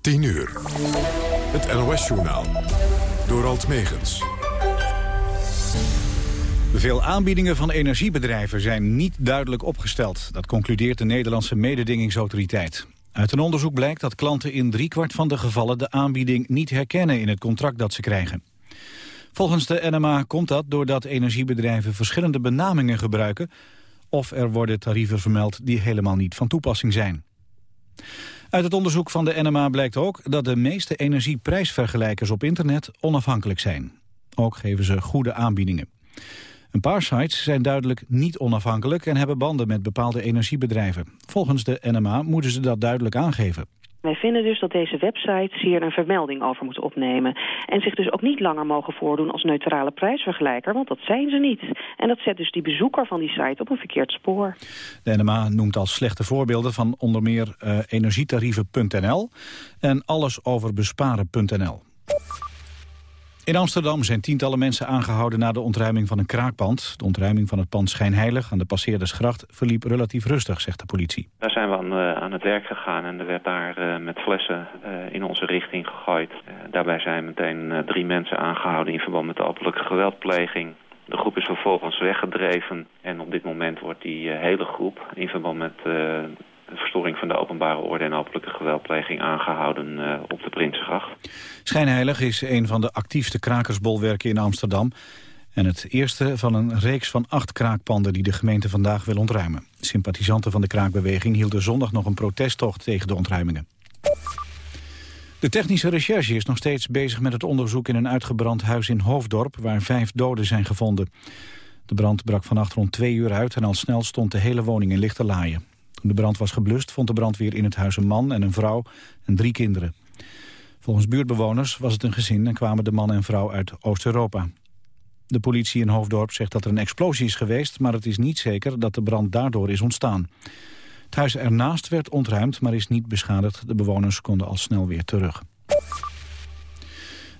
10 uur. Het NOS-journaal. Door Alt Megens. Veel aanbiedingen van energiebedrijven zijn niet duidelijk opgesteld. Dat concludeert de Nederlandse mededingingsautoriteit. Uit een onderzoek blijkt dat klanten in driekwart van de gevallen... de aanbieding niet herkennen in het contract dat ze krijgen. Volgens de NMA komt dat doordat energiebedrijven verschillende benamingen gebruiken... of er worden tarieven vermeld die helemaal niet van toepassing zijn. Uit het onderzoek van de NMA blijkt ook dat de meeste energieprijsvergelijkers op internet onafhankelijk zijn. Ook geven ze goede aanbiedingen. Een paar sites zijn duidelijk niet onafhankelijk en hebben banden met bepaalde energiebedrijven. Volgens de NMA moeten ze dat duidelijk aangeven. Wij vinden dus dat deze websites hier een vermelding over moeten opnemen. En zich dus ook niet langer mogen voordoen als neutrale prijsvergelijker, want dat zijn ze niet. En dat zet dus die bezoeker van die site op een verkeerd spoor. De NMA noemt als slechte voorbeelden van onder meer uh, energietarieven.nl en allesoverbesparen.nl. In Amsterdam zijn tientallen mensen aangehouden na de ontruiming van een kraakpand. De ontruiming van het pand Schijnheilig aan de Passeerdersgracht verliep relatief rustig, zegt de politie. Daar zijn we aan, uh, aan het werk gegaan en er werd daar uh, met flessen uh, in onze richting gegooid. daarbij zijn meteen drie mensen aangehouden in verband met de openlijke geweldpleging. De groep is vervolgens weggedreven en op dit moment wordt die hele groep in verband met verstoring van de openbare orde en openlijke geweldpleging aangehouden uh, op de Prinsengracht. Schijnheilig is een van de actiefste krakersbolwerken in Amsterdam. En het eerste van een reeks van acht kraakpanden die de gemeente vandaag wil ontruimen. Sympathisanten van de kraakbeweging hielden zondag nog een protesttocht tegen de ontruimingen. De technische recherche is nog steeds bezig met het onderzoek in een uitgebrand huis in Hoofddorp, waar vijf doden zijn gevonden. De brand brak vannacht rond twee uur uit en al snel stond de hele woning in lichte laaien. Toen de brand was geblust vond de brandweer in het huis een man en een vrouw en drie kinderen. Volgens buurtbewoners was het een gezin en kwamen de man en vrouw uit Oost-Europa. De politie in Hoofddorp zegt dat er een explosie is geweest... maar het is niet zeker dat de brand daardoor is ontstaan. Het huis ernaast werd ontruimd, maar is niet beschadigd. De bewoners konden al snel weer terug.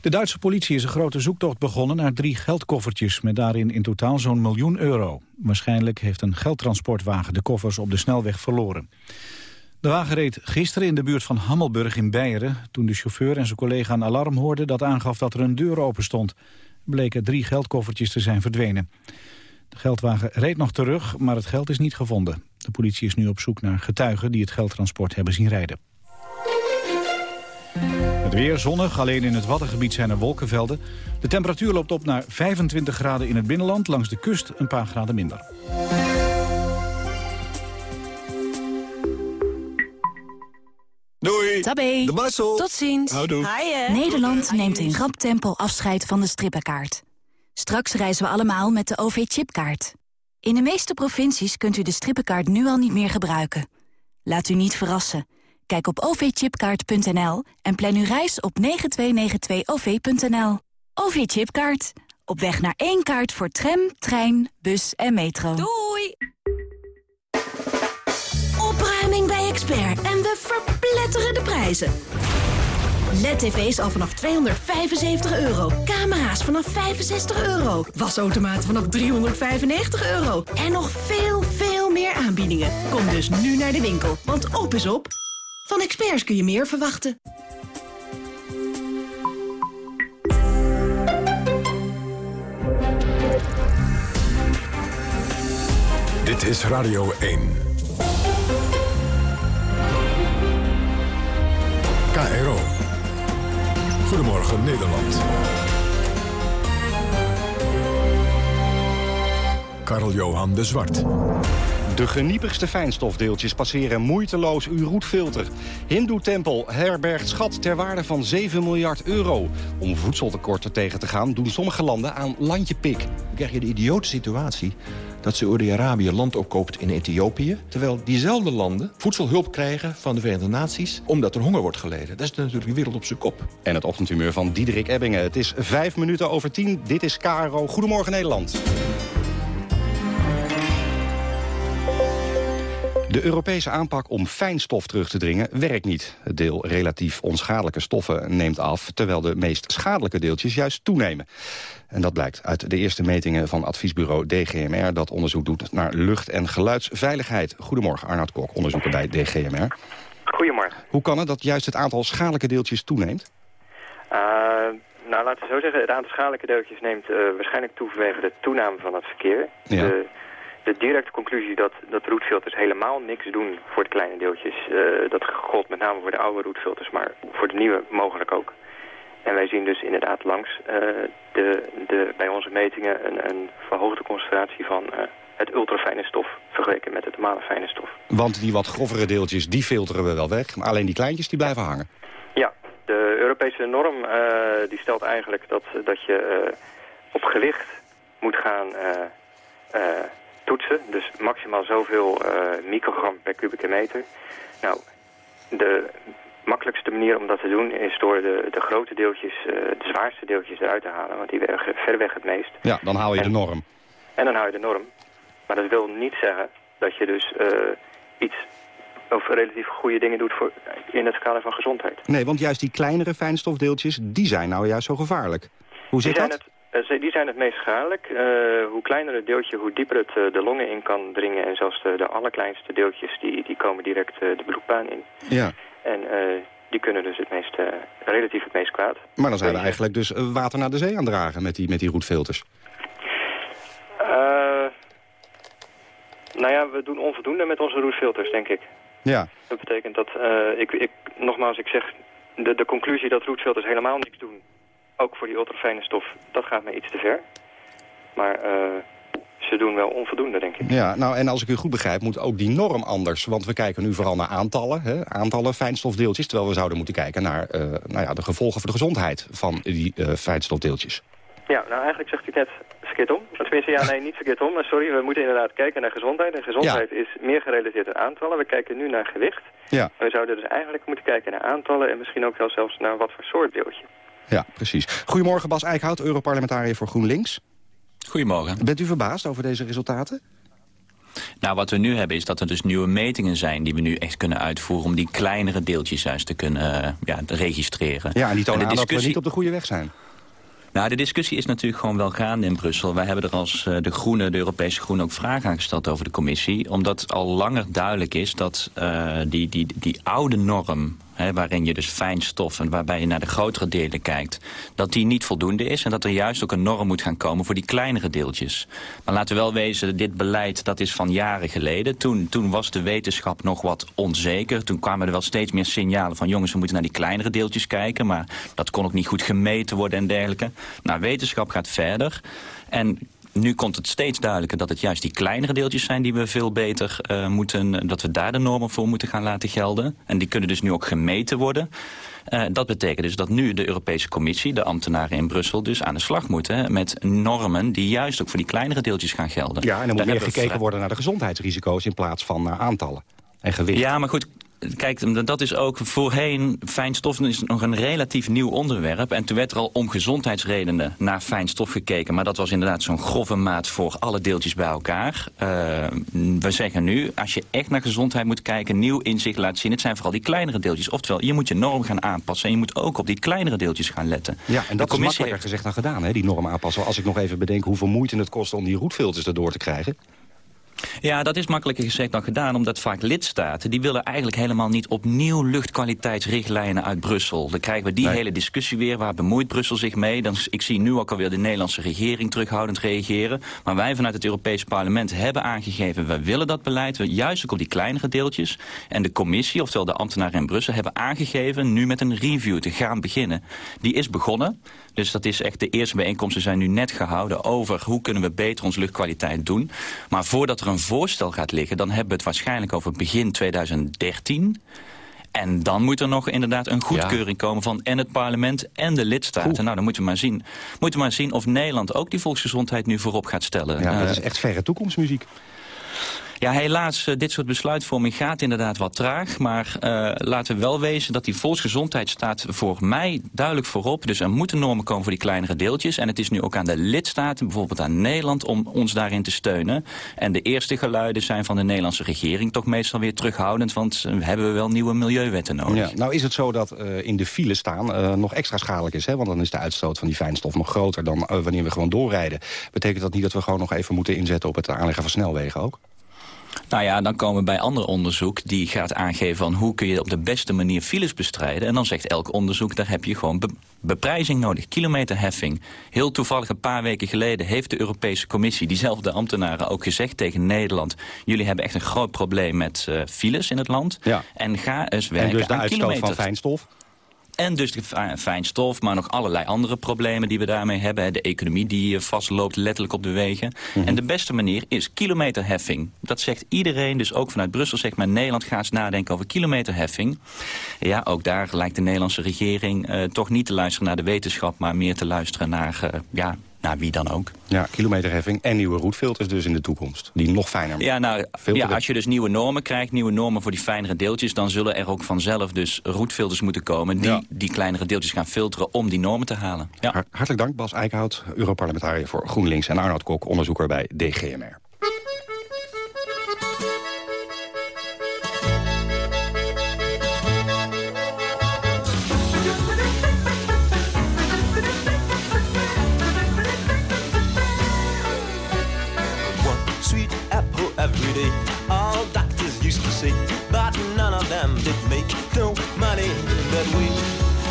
De Duitse politie is een grote zoektocht begonnen naar drie geldkoffertjes... met daarin in totaal zo'n miljoen euro. Waarschijnlijk heeft een geldtransportwagen de koffers op de snelweg verloren. De wagen reed gisteren in de buurt van Hammelburg in Beieren... toen de chauffeur en zijn collega een alarm hoorden dat aangaf dat er een deur open stond. Bleken drie geldkoffertjes te zijn verdwenen. De geldwagen reed nog terug, maar het geld is niet gevonden. De politie is nu op zoek naar getuigen die het geldtransport hebben zien rijden. Het weer zonnig, alleen in het Waddengebied zijn er wolkenvelden. De temperatuur loopt op naar 25 graden in het binnenland, langs de kust een paar graden minder. Doei. Tabé. De Marcel. Tot ziens. Houdoe. Nederland neemt in rap tempo afscheid van de strippenkaart. Straks reizen we allemaal met de OV-chipkaart. In de meeste provincies kunt u de strippenkaart nu al niet meer gebruiken. Laat u niet verrassen. Kijk op ovchipkaart.nl en plan uw reis op 9292-OV.nL. OV-chipkaart. Op weg naar één kaart voor tram, trein, bus en metro. Doei! Opruiming bij Expert en we verpletteren de prijzen. LED-tv's al vanaf 275 euro. Camera's vanaf 65 euro. Wasautomaten vanaf 395 euro. En nog veel, veel meer aanbiedingen. Kom dus nu naar de winkel, want op is op. Van experts kun je meer verwachten. Dit is Radio 1. KRO. Goedemorgen Nederland. Karl-Johan de Zwart. De geniepigste fijnstofdeeltjes passeren moeiteloos uw roetfilter. Hindoe-tempel herbergt schat ter waarde van 7 miljard euro. Om voedseltekorten tegen te gaan doen sommige landen aan landjepik. Dan krijg je de idiote situatie dat Saudi-Arabië land opkoopt in Ethiopië... terwijl diezelfde landen voedselhulp krijgen van de Verenigde Naties... omdat er honger wordt geleden. Dat is natuurlijk de wereld op zijn kop. En het ochtendhumeur van Diederik Ebbingen. Het is vijf minuten over tien. Dit is KRO. Goedemorgen Nederland. De Europese aanpak om fijnstof terug te dringen werkt niet. Het deel relatief onschadelijke stoffen neemt af... terwijl de meest schadelijke deeltjes juist toenemen. En dat blijkt uit de eerste metingen van adviesbureau DGMR... dat onderzoek doet naar lucht- en geluidsveiligheid. Goedemorgen, Arnoud Kok, onderzoeker bij DGMR. Goedemorgen. Hoe kan het dat juist het aantal schadelijke deeltjes toeneemt? Uh, nou, laten we zo zeggen, het aantal schadelijke deeltjes neemt uh, waarschijnlijk toe vanwege de toename van het verkeer. Ja. De, de directe conclusie dat, dat roetfilters helemaal niks doen voor de kleine deeltjes, uh, dat gold met name voor de oude roetfilters, maar voor de nieuwe mogelijk ook. En wij zien dus inderdaad langs uh, de, de, bij onze metingen een, een verhoogde concentratie van uh, het ultrafijne stof vergeleken met het normale fijne stof. Want die wat grovere deeltjes, die filteren we wel weg, maar alleen die kleintjes die blijven hangen. Ja, de Europese norm die stelt eigenlijk dat, dat je op gewicht moet gaan toetsen. Dus maximaal zoveel microgram per kubieke meter. Nou, de makkelijkste manier om dat te doen is door de, de grote deeltjes, uh, de zwaarste deeltjes eruit te halen. Want die wegen ver weg het meest. Ja, dan haal je en, de norm. En dan haal je de norm. Maar dat wil niet zeggen dat je dus uh, iets of relatief goede dingen doet voor, in het kader van gezondheid. Nee, want juist die kleinere fijnstofdeeltjes, die zijn nou juist zo gevaarlijk. Hoe zit dat? Het, die zijn het meest schadelijk. Uh, hoe kleiner het deeltje, hoe dieper het uh, de longen in kan dringen. En zelfs de, de allerkleinste deeltjes, die, die komen direct de bloedbaan in. Ja. En die kunnen dus het meest, relatief het meest kwaad. Maar dan zijn we eigenlijk dus water naar de zee aan dragen met die, met die roetfilters. Nou ja, we doen onvoldoende met onze roetfilters, denk ik. Ja. Dat betekent dat, ik, ik, nogmaals, ik zeg, de, de conclusie dat roetfilters helemaal niks doen, ook voor die ultrafijne stof, dat gaat me iets te ver. Maar ze doen wel onvoldoende, denk ik. Ja, nou en als ik u goed begrijp, moet ook die norm anders. Want we kijken nu vooral naar aantallen, hè, aantallen fijnstofdeeltjes... terwijl we zouden moeten kijken naar uh, nou ja, de gevolgen voor de gezondheid van die uh, fijnstofdeeltjes. Ja, nou eigenlijk zegt u net verkeerd om. Tenminste, ja, nee, niet verkeerd om. Maar sorry, we moeten inderdaad kijken naar gezondheid. En gezondheid ja. is meer gerelateerd aan aantallen. We kijken nu naar gewicht. Ja. En we zouden dus eigenlijk moeten kijken naar aantallen... en misschien ook wel zelfs naar wat voor soort deeltje. Ja, precies. Goedemorgen, Bas Eickhout, Europarlementariër voor GroenLinks. Goedemorgen. Bent u verbaasd over deze resultaten? Nou, wat we nu hebben is dat er dus nieuwe metingen zijn... die we nu echt kunnen uitvoeren om die kleinere deeltjes juist te kunnen uh, ja, te registreren. Ja, en die tonen en aan discussie... dat we niet op de goede weg zijn. Nou, de discussie is natuurlijk gewoon wel gaande in Brussel. Wij hebben er als uh, de Groenen, de Europese Groenen, ook vragen aan gesteld over de commissie. Omdat al langer duidelijk is dat uh, die, die, die oude norm... Waarin je dus fijnstof en waarbij je naar de grotere delen kijkt... dat die niet voldoende is en dat er juist ook een norm moet gaan komen... voor die kleinere deeltjes. Maar laten we wel wezen, dit beleid dat is van jaren geleden. Toen, toen was de wetenschap nog wat onzeker. Toen kwamen er wel steeds meer signalen van... jongens, we moeten naar die kleinere deeltjes kijken... maar dat kon ook niet goed gemeten worden en dergelijke. Nou, wetenschap gaat verder... En nu komt het steeds duidelijker dat het juist die kleinere deeltjes zijn... die we veel beter uh, moeten, dat we daar de normen voor moeten gaan laten gelden. En die kunnen dus nu ook gemeten worden. Uh, dat betekent dus dat nu de Europese Commissie, de ambtenaren in Brussel... dus aan de slag moeten met normen die juist ook voor die kleinere deeltjes gaan gelden. Ja, en er moet meer gekeken worden naar de gezondheidsrisico's... in plaats van naar aantallen en gewicht. Ja, maar goed, kijk, dat is ook voorheen... fijnstof is nog een relatief nieuw onderwerp. En toen werd er al om gezondheidsredenen naar fijnstof gekeken. Maar dat was inderdaad zo'n grove maat voor alle deeltjes bij elkaar. Uh, we zeggen nu, als je echt naar gezondheid moet kijken... nieuw inzicht laat zien, het zijn vooral die kleinere deeltjes. Oftewel, je moet je norm gaan aanpassen... en je moet ook op die kleinere deeltjes gaan letten. Ja, en dat is makkelijker heeft... gezegd dan gedaan, hè, die norm aanpassen. Als ik nog even bedenk hoeveel moeite het kost om die roetfilters erdoor te krijgen... Ja, dat is makkelijker gezegd dan gedaan, omdat vaak lidstaten... die willen eigenlijk helemaal niet opnieuw luchtkwaliteitsrichtlijnen uit Brussel. Dan krijgen we die nee. hele discussie weer, waar bemoeit Brussel zich mee? Dan, ik zie nu ook alweer de Nederlandse regering terughoudend reageren. Maar wij vanuit het Europees Parlement hebben aangegeven... we willen dat beleid, juist ook op die kleinere deeltjes. En de commissie, oftewel de ambtenaren in Brussel... hebben aangegeven nu met een review te gaan beginnen. Die is begonnen. Dus dat is echt de eerste bijeenkomsten zijn nu net gehouden over hoe kunnen we beter onze luchtkwaliteit doen. Maar voordat er een voorstel gaat liggen, dan hebben we het waarschijnlijk over begin 2013. En dan moet er nog inderdaad een goedkeuring ja. komen van en het parlement en de lidstaten. Oeh. Nou, dan moeten we, maar zien, moeten we maar zien of Nederland ook die volksgezondheid nu voorop gaat stellen. Ja, dat is echt verre toekomstmuziek. Ja, helaas, uh, dit soort besluitvorming gaat inderdaad wat traag. Maar uh, laten we wel wezen dat die volksgezondheid staat voor mij duidelijk voorop. Dus er moeten normen komen voor die kleinere deeltjes. En het is nu ook aan de lidstaten, bijvoorbeeld aan Nederland, om ons daarin te steunen. En de eerste geluiden zijn van de Nederlandse regering toch meestal weer terughoudend. Want uh, hebben we wel nieuwe milieuwetten nodig. Ja, nou is het zo dat in de file staan nog extra schadelijk is. Hè? Want dan is de uitstoot van die fijnstof nog groter dan wanneer we gewoon doorrijden. Betekent dat niet dat we gewoon nog even moeten inzetten op het aanleggen van snelwegen ook? Nou ja, dan komen we bij ander onderzoek die gaat aangeven van hoe kun je op de beste manier files bestrijden. En dan zegt elk onderzoek, daar heb je gewoon beprijzing nodig, kilometerheffing. Heel toevallig een paar weken geleden heeft de Europese Commissie, diezelfde ambtenaren ook gezegd tegen Nederland, jullie hebben echt een groot probleem met uh, files in het land. Ja. En ga eens werken en dus de aan uitstoot van fijnstof? En dus de fijnstof, maar nog allerlei andere problemen die we daarmee hebben. De economie die eh, vastloopt letterlijk op de wegen. Mhm. En de beste manier is kilometerheffing. Dat zegt iedereen, dus ook vanuit Brussel zegt men... Nederland gaat eens nadenken over kilometerheffing. Ja, ook daar lijkt de Nederlandse regering uh, toch niet te luisteren naar de wetenschap... maar meer te luisteren naar uh, ja, naar wie dan ook. Ja, kilometerheffing en nieuwe roetfilters dus in de toekomst. Die nog fijner ja, nou, ja, als je dus nieuwe normen krijgt, nieuwe normen voor die fijnere deeltjes... dan zullen er ook vanzelf dus roetfilters moeten komen... die die kleinere deeltjes gaan filteren om die normen te halen. Ja. Hartelijk dank Bas Eickhout, Europarlementariër voor GroenLinks... en Arnoud Kok, onderzoeker bij DGMR. beauty all doctors used to see, but none of them did make no money that we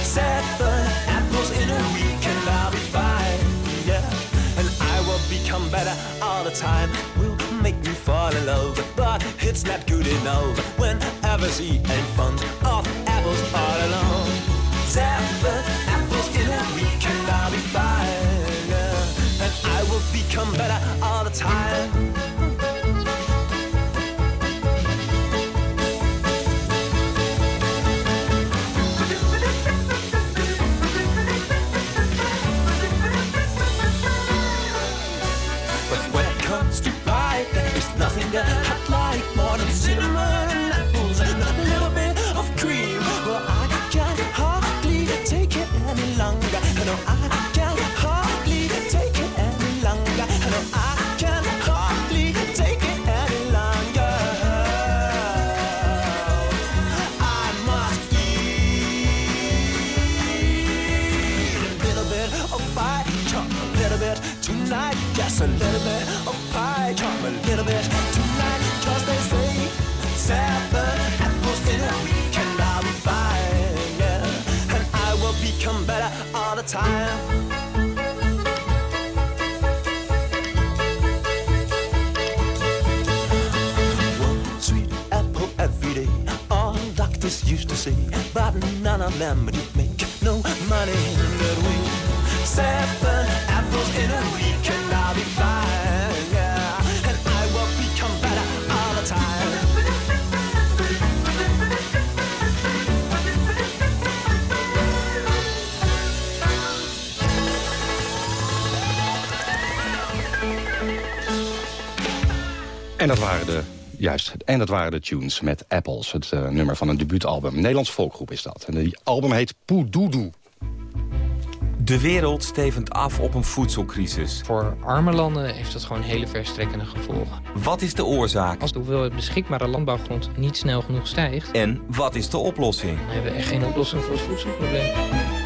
set the apples in a week and I'll be fine, yeah. And I will become better all the time. Will make me fall in love, but it's not good enough Whenever she ain't fun. Them, but it make no money that we seven apples in a week and I'll be fine, yeah. And I will become better all the time. En dat waren de Juist, en dat waren de tunes met Apples, het uh, nummer van een debuutalbum. Een Nederlands volkgroep is dat. En die album heet Poedoedoe. De wereld stevend af op een voedselcrisis. Voor arme landen heeft dat gewoon hele verstrekkende gevolgen. Wat is de oorzaak? Als de hoeveelheid beschikbare landbouwgrond niet snel genoeg stijgt... En wat is de oplossing? Dan hebben we echt geen oplossing voor het voedselprobleem.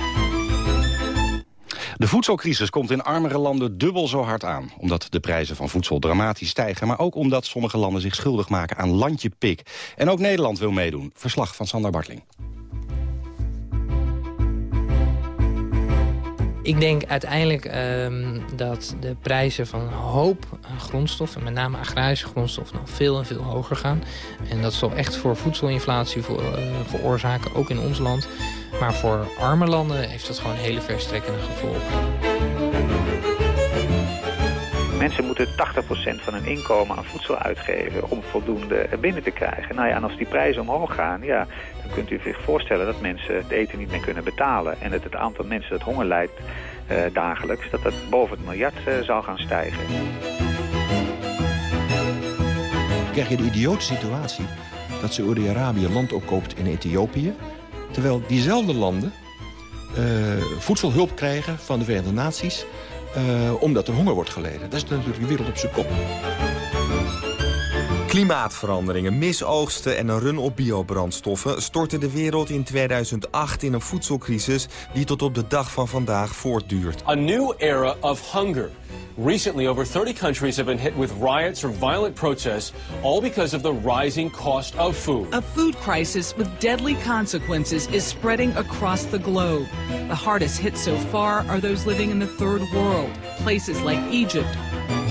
De voedselcrisis komt in armere landen dubbel zo hard aan. Omdat de prijzen van voedsel dramatisch stijgen... maar ook omdat sommige landen zich schuldig maken aan landjepik. En ook Nederland wil meedoen. Verslag van Sander Bartling. Ik denk uiteindelijk um, dat de prijzen van een hoop grondstoffen... met name agrarische grondstoffen, nog veel en veel hoger gaan. En dat zal echt voor voedselinflatie voor, uh, veroorzaken, ook in ons land. Maar voor arme landen heeft dat gewoon hele verstrekkende gevolgen. Mensen moeten 80% van hun inkomen aan voedsel uitgeven om voldoende binnen te krijgen. Nou ja, en als die prijzen omhoog gaan, ja, dan kunt u zich voorstellen dat mensen het eten niet meer kunnen betalen. En dat het aantal mensen dat honger lijdt uh, dagelijks, dat dat boven het miljard uh, zal gaan stijgen. Krijg je de idiote situatie dat Saudi-Arabië land opkoopt in Ethiopië... terwijl diezelfde landen uh, voedselhulp krijgen van de Verenigde Naties... omdat er honger wordt geleden. Dat is natuurlijk de wereld op zijn kop. Klimaatveranderingen, misoogsten en een run op biobrandstoffen... storten de wereld in 2008 in een voedselcrisis... die tot op de dag van vandaag voortduurt. A new era of hunger. Recently, over 30 countries have been hit with riots or violent protests... all because of the rising cost of food. A food crisis with deadly consequences is spreading across the globe. The hardest hit so far are those living in the third world. Places like Egypt,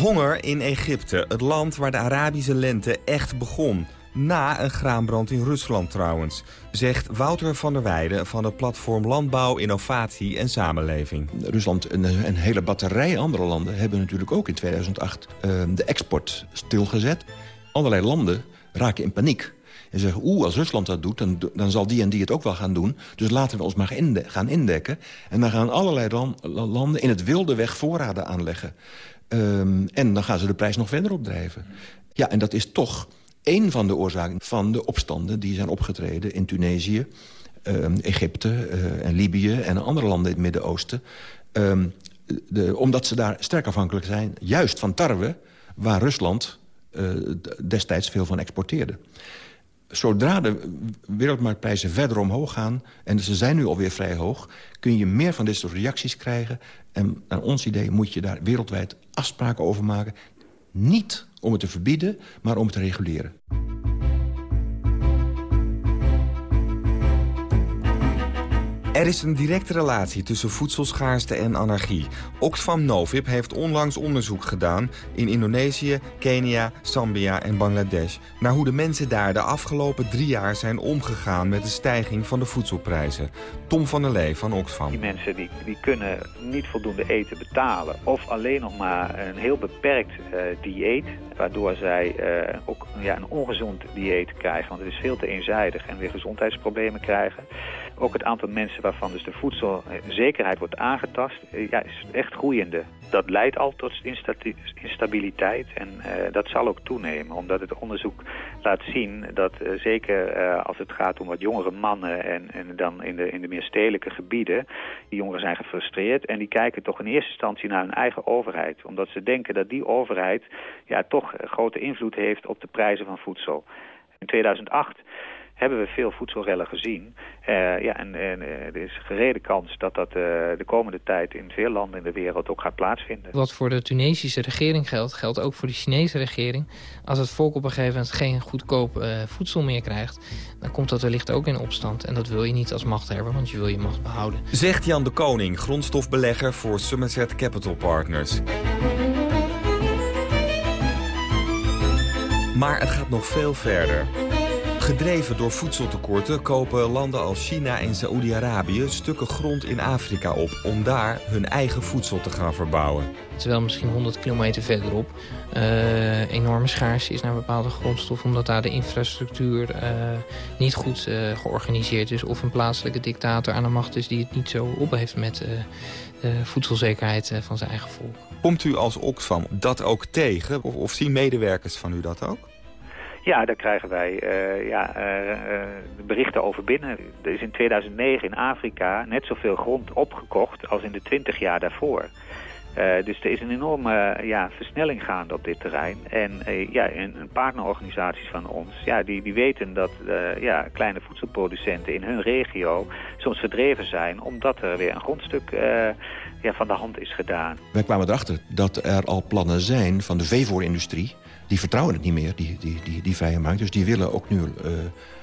Honger in Egypte, het land waar de Arabische lente echt begon. Na een graanbrand in Rusland trouwens, zegt Wouter van der Weijden... van het platform Landbouw, Innovatie en Samenleving. Rusland en een hele batterij andere landen hebben natuurlijk ook in 2008 uh, de export stilgezet. Allerlei landen raken in paniek. En zeggen, oeh, als Rusland dat doet, dan, dan zal die en die het ook wel gaan doen. Dus laten we ons maar gaan indekken. En dan gaan allerlei landen in het wilde weg voorraden aanleggen. Um, en dan gaan ze de prijs nog verder opdrijven. Ja, en dat is toch één van de oorzaken van de opstanden... die zijn opgetreden in Tunesië, um, Egypte uh, en Libië... en andere landen in het Midden-Oosten. De, omdat ze daar sterk afhankelijk zijn, juist van tarwe... waar Rusland uh, destijds veel van exporteerde zodra de wereldmarktprijzen verder omhoog gaan... en ze zijn nu alweer vrij hoog... kun je meer van dit soort reacties krijgen. En naar ons idee moet je daar wereldwijd afspraken over maken. Niet om het te verbieden, maar om het te reguleren. Er is een directe relatie tussen voedselschaarste en anarchie. Oxfam Novib heeft onlangs onderzoek gedaan in Indonesië, Kenia, Zambia en Bangladesh... naar hoe de mensen daar de afgelopen drie jaar zijn omgegaan met de stijging van de voedselprijzen. Tom van der Lee van Oxfam. Die mensen die, die kunnen niet voldoende eten betalen of alleen nog maar een heel beperkt uh, dieet... waardoor zij uh, ook ja, een ongezond dieet krijgen, want het is veel te eenzijdig en weer gezondheidsproblemen krijgen ook het aantal mensen waarvan dus de voedselzekerheid wordt aangetast, ja, is echt groeiende. Dat leidt al tot instabiliteit en uh, dat zal ook toenemen. Omdat het onderzoek laat zien dat uh, zeker als het gaat om wat jongere mannen... en, en dan in de, in de meer stedelijke gebieden, die jongeren zijn gefrustreerd... en die kijken toch in eerste instantie naar hun eigen overheid. Omdat ze denken dat die overheid ja, toch grote invloed heeft op de prijzen van voedsel. In 2008 hebben we veel voedselrellen gezien. Uh, ja, en, en uh, er is gerede kans dat dat uh, de komende tijd in veel landen in de wereld ook gaat plaatsvinden. Wat voor de Tunesische regering geldt, geldt ook voor de Chinese regering. Als het volk op een gegeven moment geen goedkoop voedsel meer krijgt... dan komt dat wellicht ook in opstand. En dat wil je niet als machthebber, want je wil je macht behouden. Zegt Jan de Koning, grondstofbelegger voor Somerset Capital Partners. Maar het gaat nog veel verder. Gedreven door voedseltekorten kopen landen als China en Saoedi-Arabië stukken grond in Afrika op om daar hun eigen voedsel te gaan verbouwen. Terwijl misschien 100 kilometer verderop uh, enorme schaarste is naar bepaalde grondstoffen omdat daar de infrastructuur uh, niet goed uh, georganiseerd is of een plaatselijke dictator aan de macht is die het niet zo op heeft met de voedselzekerheid van zijn eigen volk. Komt u als Oxfam dat ook tegen of, of zien medewerkers van u dat ook? Ja, daar krijgen wij uh, ja, uh, uh, berichten over binnen. Er is in 2009 in Afrika net zoveel grond opgekocht als in de 20 jaar daarvoor. dus er is een enorme ja, versnelling gaande op dit terrein. En ja, een, een partnerorganisaties van ons, ja, die, die weten dat ja, kleine voedselproducenten in hun regio soms verdreven zijn... omdat er weer een grondstuk ja, van de hand is gedaan. Wij kwamen erachter dat er al plannen zijn van de veevoerindustrie die vertrouwen het niet meer, die, die, die, die vrije markt. Dus die willen ook nu uh,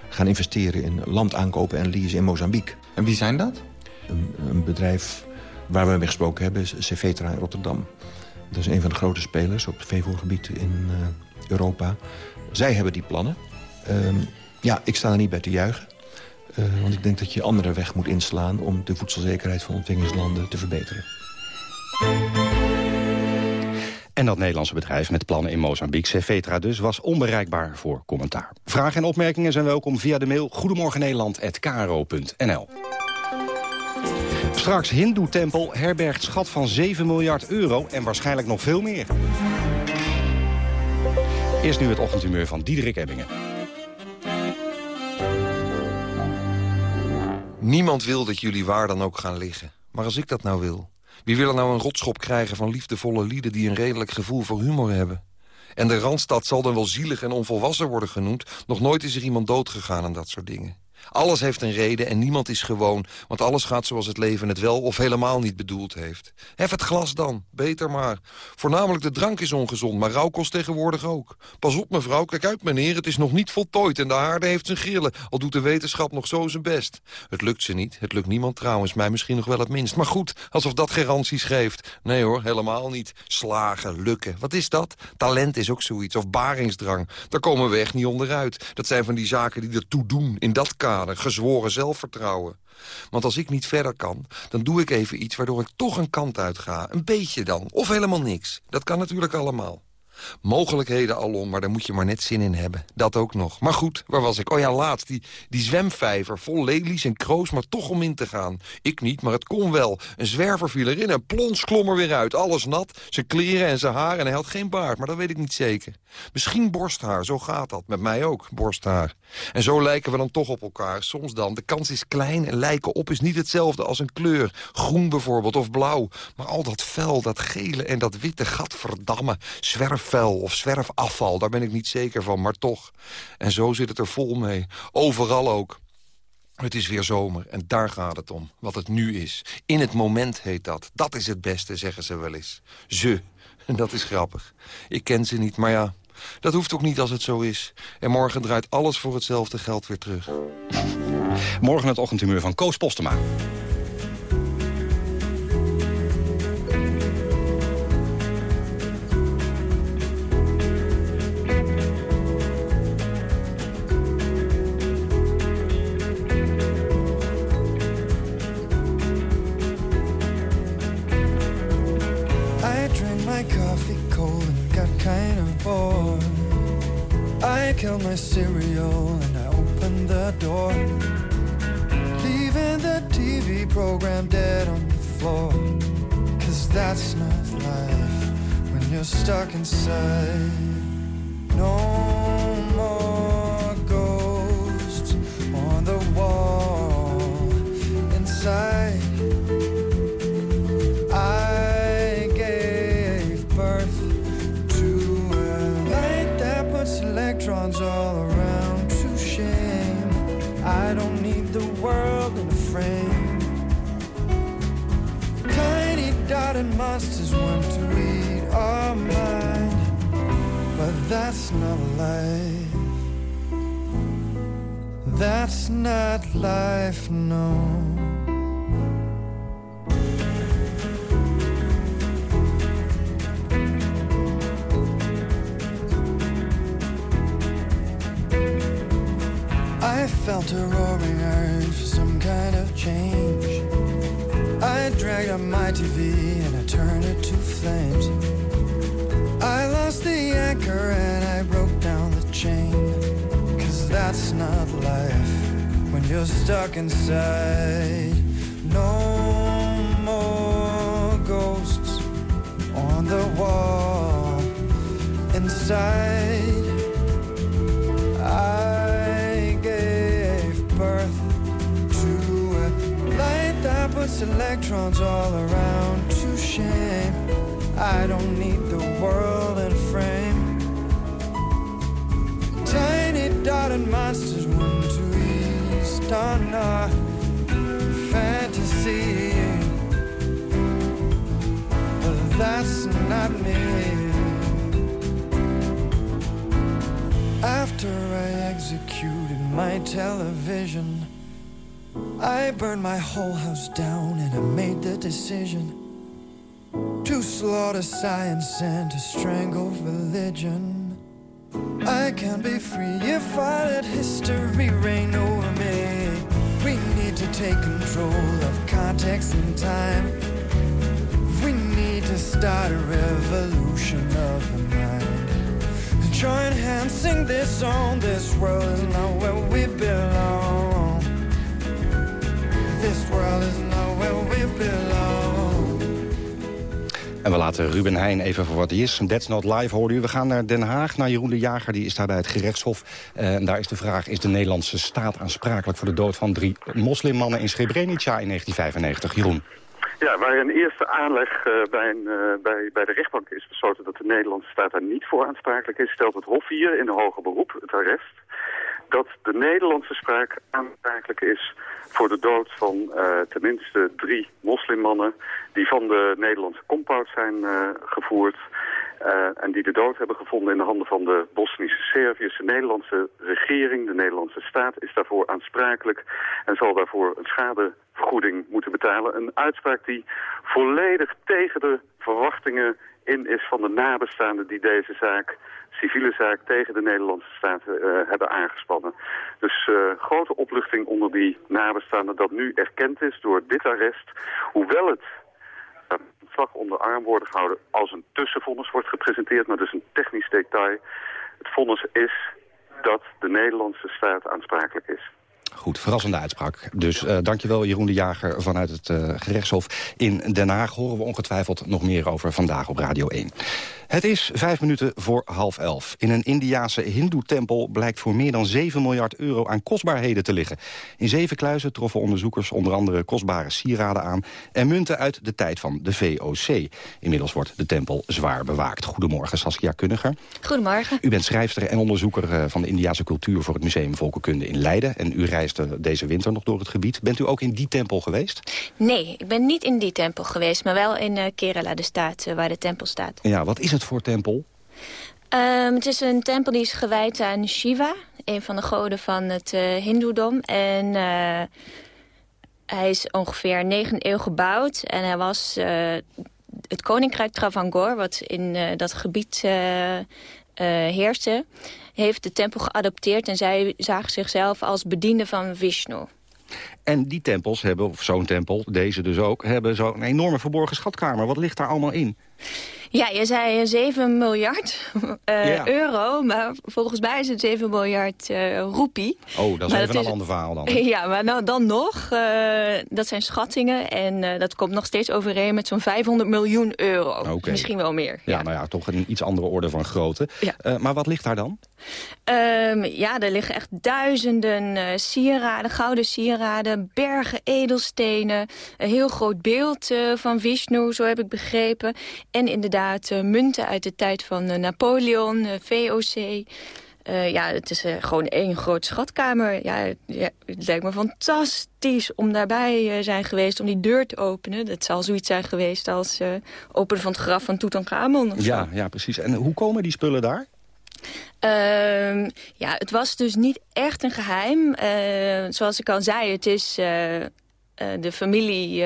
gaan investeren in land aankopen en leasen in Mozambique. En wie zijn dat? Een, een bedrijf waar we mee gesproken hebben is Cefetra in Rotterdam. Dat is een van de grote spelers op het veevoergebied in uh, Europa. Zij hebben die plannen. Uh, ja, ik sta er niet bij te juichen. Uh, want ik denk dat je andere weg moet inslaan... om de voedselzekerheid van ontwikkelingslanden te verbeteren. En dat Nederlandse bedrijf met plannen in Mozambique, Cefetra dus, was onbereikbaar voor commentaar. Vragen en opmerkingen zijn welkom via de mail goedemorgennederland.kro.nl. Straks Hindoe-tempel herbergt schat van 7 miljard euro en waarschijnlijk nog veel meer. Eerst nu het ochtendhumeur van Diederik Ebbingen. Niemand wil dat jullie waar dan ook gaan liggen. Maar als ik dat nou wil... Wie wil er nou een rotschop krijgen van liefdevolle lieden... die een redelijk gevoel voor humor hebben? En de Randstad zal dan wel zielig en onvolwassen worden genoemd. Nog nooit is er iemand doodgegaan aan dat soort dingen. Alles heeft een reden en niemand is gewoon, want alles gaat zoals het leven het wel of helemaal niet bedoeld heeft. Hef het glas dan, beter maar. Voornamelijk de drank is ongezond, maar rouw kost tegenwoordig ook. Pas op mevrouw, kijk uit meneer, het is nog niet voltooid en de haarde heeft zijn grillen, al doet de wetenschap nog zo zijn best. Het lukt ze niet, het lukt niemand trouwens, mij misschien nog wel het minst. Maar goed, alsof dat garanties geeft. Nee hoor, helemaal niet. Slagen, lukken, wat is dat? Talent is ook zoiets, of baringsdrang. Daar komen we echt niet onderuit. Dat zijn van die zaken die ertoe doen, in dat kader gezworen zelfvertrouwen. Want als ik niet verder kan, dan doe ik even iets waardoor ik toch een kant uit ga. Een beetje dan, of helemaal niks. Dat kan natuurlijk allemaal. Mogelijkheden alom, maar daar moet je maar net zin in hebben. Dat ook nog. Maar goed, waar was ik? Oh ja, laatst, die, die zwemvijver, vol lelies en kroos, maar toch om in te gaan. Ik niet, maar het kon wel. Een zwerver viel erin en plons klom er weer uit. Alles nat, zijn kleren en zijn haar en hij had geen baard, maar dat weet ik niet zeker. Misschien borsthaar, zo gaat dat. Met mij ook, borsthaar. En zo lijken we dan toch op elkaar, soms dan. De kans is klein en lijken op is niet hetzelfde als een kleur. Groen bijvoorbeeld, of blauw. Maar al dat fel, dat gele en dat witte, gadverdamme, zwerf zwerfvuil of zwerfafval. Daar ben ik niet zeker van, maar toch. En zo zit het er vol mee. Overal ook. Het is weer zomer en daar gaat het om, wat het nu is. In het moment heet dat. Dat is het beste, zeggen ze wel eens. Ze. En dat is grappig. Ik ken ze niet, maar ja, dat hoeft ook niet als het zo is. En morgen draait alles voor hetzelfde geld weer terug. Morgen het ochtendhumeur van Koos Postema. Felt a roaring urge for some kind of change. I dragged up my TV and I turned it to flames. I lost the anchor and I broke down the chain. Cause that's not life when you're stuck inside. No more ghosts on the wall inside. Electrons all around to shame. I don't need the world in frame. Tiny dotted monsters want to east on our fantasy. But that's not me. After I executed my television, I burned my whole house down and I made the decision to slaughter science and to strangle religion. I can't be free if I let history reign over me. We need to take control of context and time. We need to start a revolution of the mind. Join hands, sing this song. This world is not where we belong. This world is not where we belong. En we laten Ruben Heijn even voor wat hij is. That's Not Live hoorde u. We gaan naar Den Haag, naar Jeroen de Jager. Die is daar bij het gerechtshof. Eh, En daar is de vraag, is de Nederlandse staat aansprakelijk... voor de dood van drie moslimmannen in Srebrenica in 1995? Jeroen. Ja, waar een eerste aanleg uh, bij, een, uh, bij, bij de rechtbank is besloten dat de Nederlandse staat daar niet voor aansprakelijk is, stelt het Hof hier in de hoger beroep, het arrest, dat de Nederlandse spraak aansprakelijk is voor de dood van uh, tenminste drie moslimmannen die van de Nederlandse compound zijn gevoerd. Uh, en die de dood hebben gevonden in de handen van de Bosnische Serviërs. De Nederlandse regering, de Nederlandse staat, is daarvoor aansprakelijk en zal daarvoor een schadevergoeding moeten betalen. Een uitspraak die volledig tegen de verwachtingen in is van de nabestaanden die deze zaak, civiele zaak, tegen de Nederlandse staat uh, hebben aangespannen. Dus uh, grote opluchting onder die nabestaanden dat nu erkend is door dit arrest. Hoewel het slag onder arm worden gehouden als een tussenvonnis wordt gepresenteerd. Maar dus een technisch detail. Het vonnis is dat de Nederlandse staat aansprakelijk is. Goed, verrassende uitspraak. Dus uh, dankjewel Jeroen de Jager vanuit het uh, gerechtshof in Den Haag. Horen we ongetwijfeld nog meer over vandaag op Radio 1. Het is vijf minuten voor half elf. In een Indiase hindoe-tempel blijkt voor meer dan 7 miljard euro aan kostbaarheden te liggen. In zeven kluizen troffen onderzoekers onder andere kostbare sieraden aan... en munten uit de tijd van de VOC. Inmiddels wordt de tempel zwaar bewaakt. Goedemorgen, Saskia Kunniger. Goedemorgen. U bent schrijfster en onderzoeker eh, van de Indiase cultuur... voor het Museum Volkenkunde in Leiden. En u reisde deze winter nog door het gebied. Bent u ook in die tempel geweest? Nee, ik ben niet in die tempel geweest... maar wel in uh, Kerala, de staat waar de tempel staat. Ja, wat is het voor tempel? Um, het is een tempel die is gewijd aan Shiva, een van de goden van het uh, hindoedom. En uh, hij is ongeveer 9 eeuw gebouwd en hij was uh, het koninkrijk Travancore, wat in dat gebied heerste, heeft de tempel geadopteerd en zij zagen zichzelf als bediende van Vishnu. En die tempels hebben, of zo'n tempel, deze dus ook, hebben zo'n enorme verborgen schatkamer. Wat ligt daar allemaal in? Ja, je zei 7 miljard uh, ja. euro, maar volgens mij is het 7 miljard uh, roepie. Oh, dat is maar even dat een is, ander verhaal dan. Ja, maar nou, dan nog, uh, dat zijn schattingen en dat komt nog steeds overeen met zo'n 500 miljoen euro. Okay. Misschien wel meer. Ja, ja, nou ja, toch een iets andere orde van grootte. Ja. maar wat ligt daar dan? Um, ja, er liggen echt duizenden sieraden, gouden sieraden, bergen edelstenen, een heel groot beeld van Vishnu, zo heb ik begrepen. En inderdaad uh, munten uit de tijd van uh, Napoleon, uh, VOC. ja, het is gewoon één groot schatkamer. Ja, ja, het lijkt me fantastisch om daarbij zijn geweest, om die deur te openen. Dat zal zoiets zijn geweest als openen van het graf van Tutankhamon. Ja, ja, precies. En hoe komen die spullen daar? Uh, ja, het was dus niet echt een geheim. zoals ik al zei, het is de familie,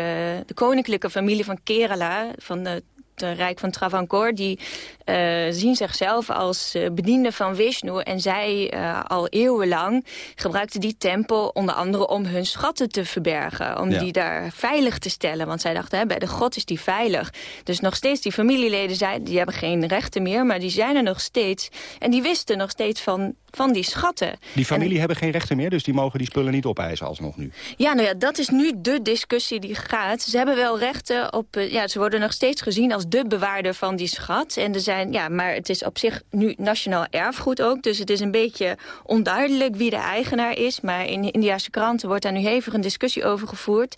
de koninklijke familie van Kerala, van de Rijk van Travancore... die uh, zien zichzelf als uh, bediende van Vishnu. En zij uh, al eeuwenlang gebruikten die tempel onder andere om hun schatten te verbergen. Om ja. die daar veilig te stellen. Want zij dachten, hè, bij de god is die veilig. Dus nog steeds, die familieleden zijn, die hebben geen rechten meer... maar die zijn er nog steeds. En die wisten nog steeds van, van die schatten. Die familie en, hebben geen rechten meer, dus die mogen die spullen niet opeisen alsnog nu? Ja, nou ja, dat is nu de discussie die gaat. Ze hebben wel rechten op... ja, ze worden nog steeds gezien als de bewaarder van die schat. En er zijn ja, maar het is op zich nu nationaal erfgoed ook. Dus het is een beetje onduidelijk wie de eigenaar is. Maar in Indiase kranten wordt daar nu hevig een discussie over gevoerd.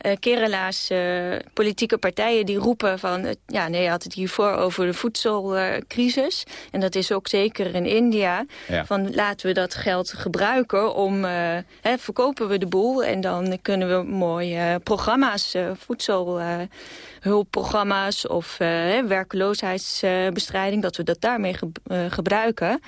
Uh, Kerala's uh, politieke partijen die roepen van... Uh, ja, nee, je had het hiervoor over de voedselcrisis. en dat is ook zeker in India. Ja. Van laten we dat geld gebruiken om... Hè, verkopen we de boel en dan kunnen we mooie programma's... voedselhulpprogramma's of werkeloosheidsbestrijding... dat we dat daarmee ge gebruiken...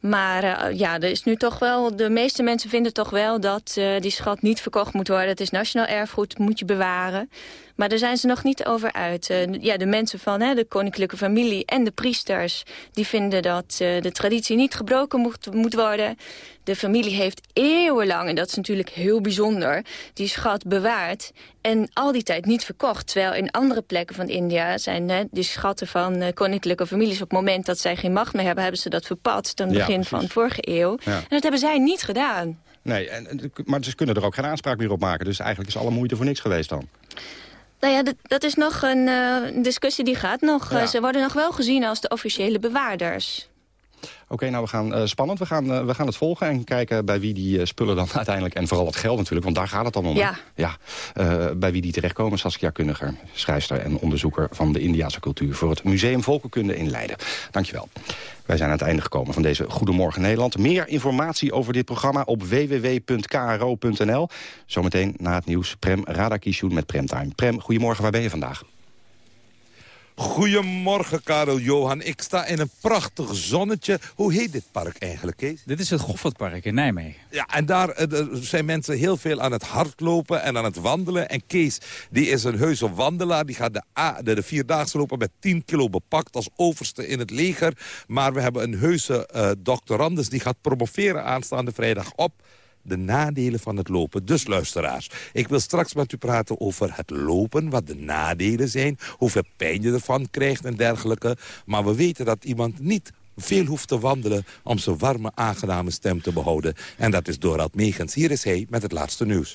Maar uh, ja, er is nu toch wel, de meeste mensen vinden toch wel dat uh, die schat niet verkocht moet worden. Het is nationaal erfgoed, moet je bewaren. Maar daar zijn ze nog niet over uit. Uh, ja, de mensen van hè, de koninklijke familie en de priesters... die vinden dat de traditie niet gebroken moet, moet worden. De familie heeft eeuwenlang, en dat is natuurlijk heel bijzonder... die schat bewaard en al die tijd niet verkocht. Terwijl in andere plekken van India zijn hè, die schatten van uh, koninklijke families... op het moment dat zij geen macht meer hebben, hebben ze dat verpatst... aan het begin van de vorige eeuw. Ja. En dat hebben zij niet gedaan. Nee, en, maar ze kunnen er ook geen aanspraak meer op maken. Dus eigenlijk is alle moeite voor niks geweest dan. Nou ja, dat, is nog een uh, discussie die gaat nog. Ja. Uh, ze worden nog wel gezien als de officiële bewaarders. Oké, nou we gaan uh, spannend. We gaan, uh, we gaan het volgen en kijken bij wie die uh, spullen dan uiteindelijk... en vooral het geld natuurlijk, want daar gaat het dan om. Ja. ja bij wie die terechtkomen. Saskia Kundiger, schrijfster en onderzoeker van de Indiase cultuur... voor het Museum Volkenkunde in Leiden. Dankjewel. Wij zijn aan het einde gekomen van deze Goedemorgen Nederland. Meer informatie over dit programma op www.kro.nl. Zometeen na het nieuws Prem Radakishun met Premtime. Prem, goedemorgen, waar ben je vandaag? Goedemorgen, Karel Johan. Ik sta in een prachtig zonnetje. Hoe heet dit park eigenlijk, Kees? Dit is het Goffertpark in Nijmegen. Ja, en daar eh, zijn mensen heel veel aan het hardlopen en aan het wandelen. En Kees, die is een heuse wandelaar. Die gaat de, A, de, de Vierdaagse lopen met 10 kilo bepakt als overste in het leger. Maar we hebben een heuse uh, doctorandus die gaat promoveren aanstaande vrijdag op de nadelen van het lopen. Dus luisteraars, ik wil straks met u praten over het lopen, wat de nadelen zijn, hoeveel pijn je ervan krijgt en dergelijke. Maar we weten dat iemand niet veel hoeft te wandelen om zijn warme, aangename stem te behouden. En dat is Dorald Megens. Hier is hij met het laatste nieuws.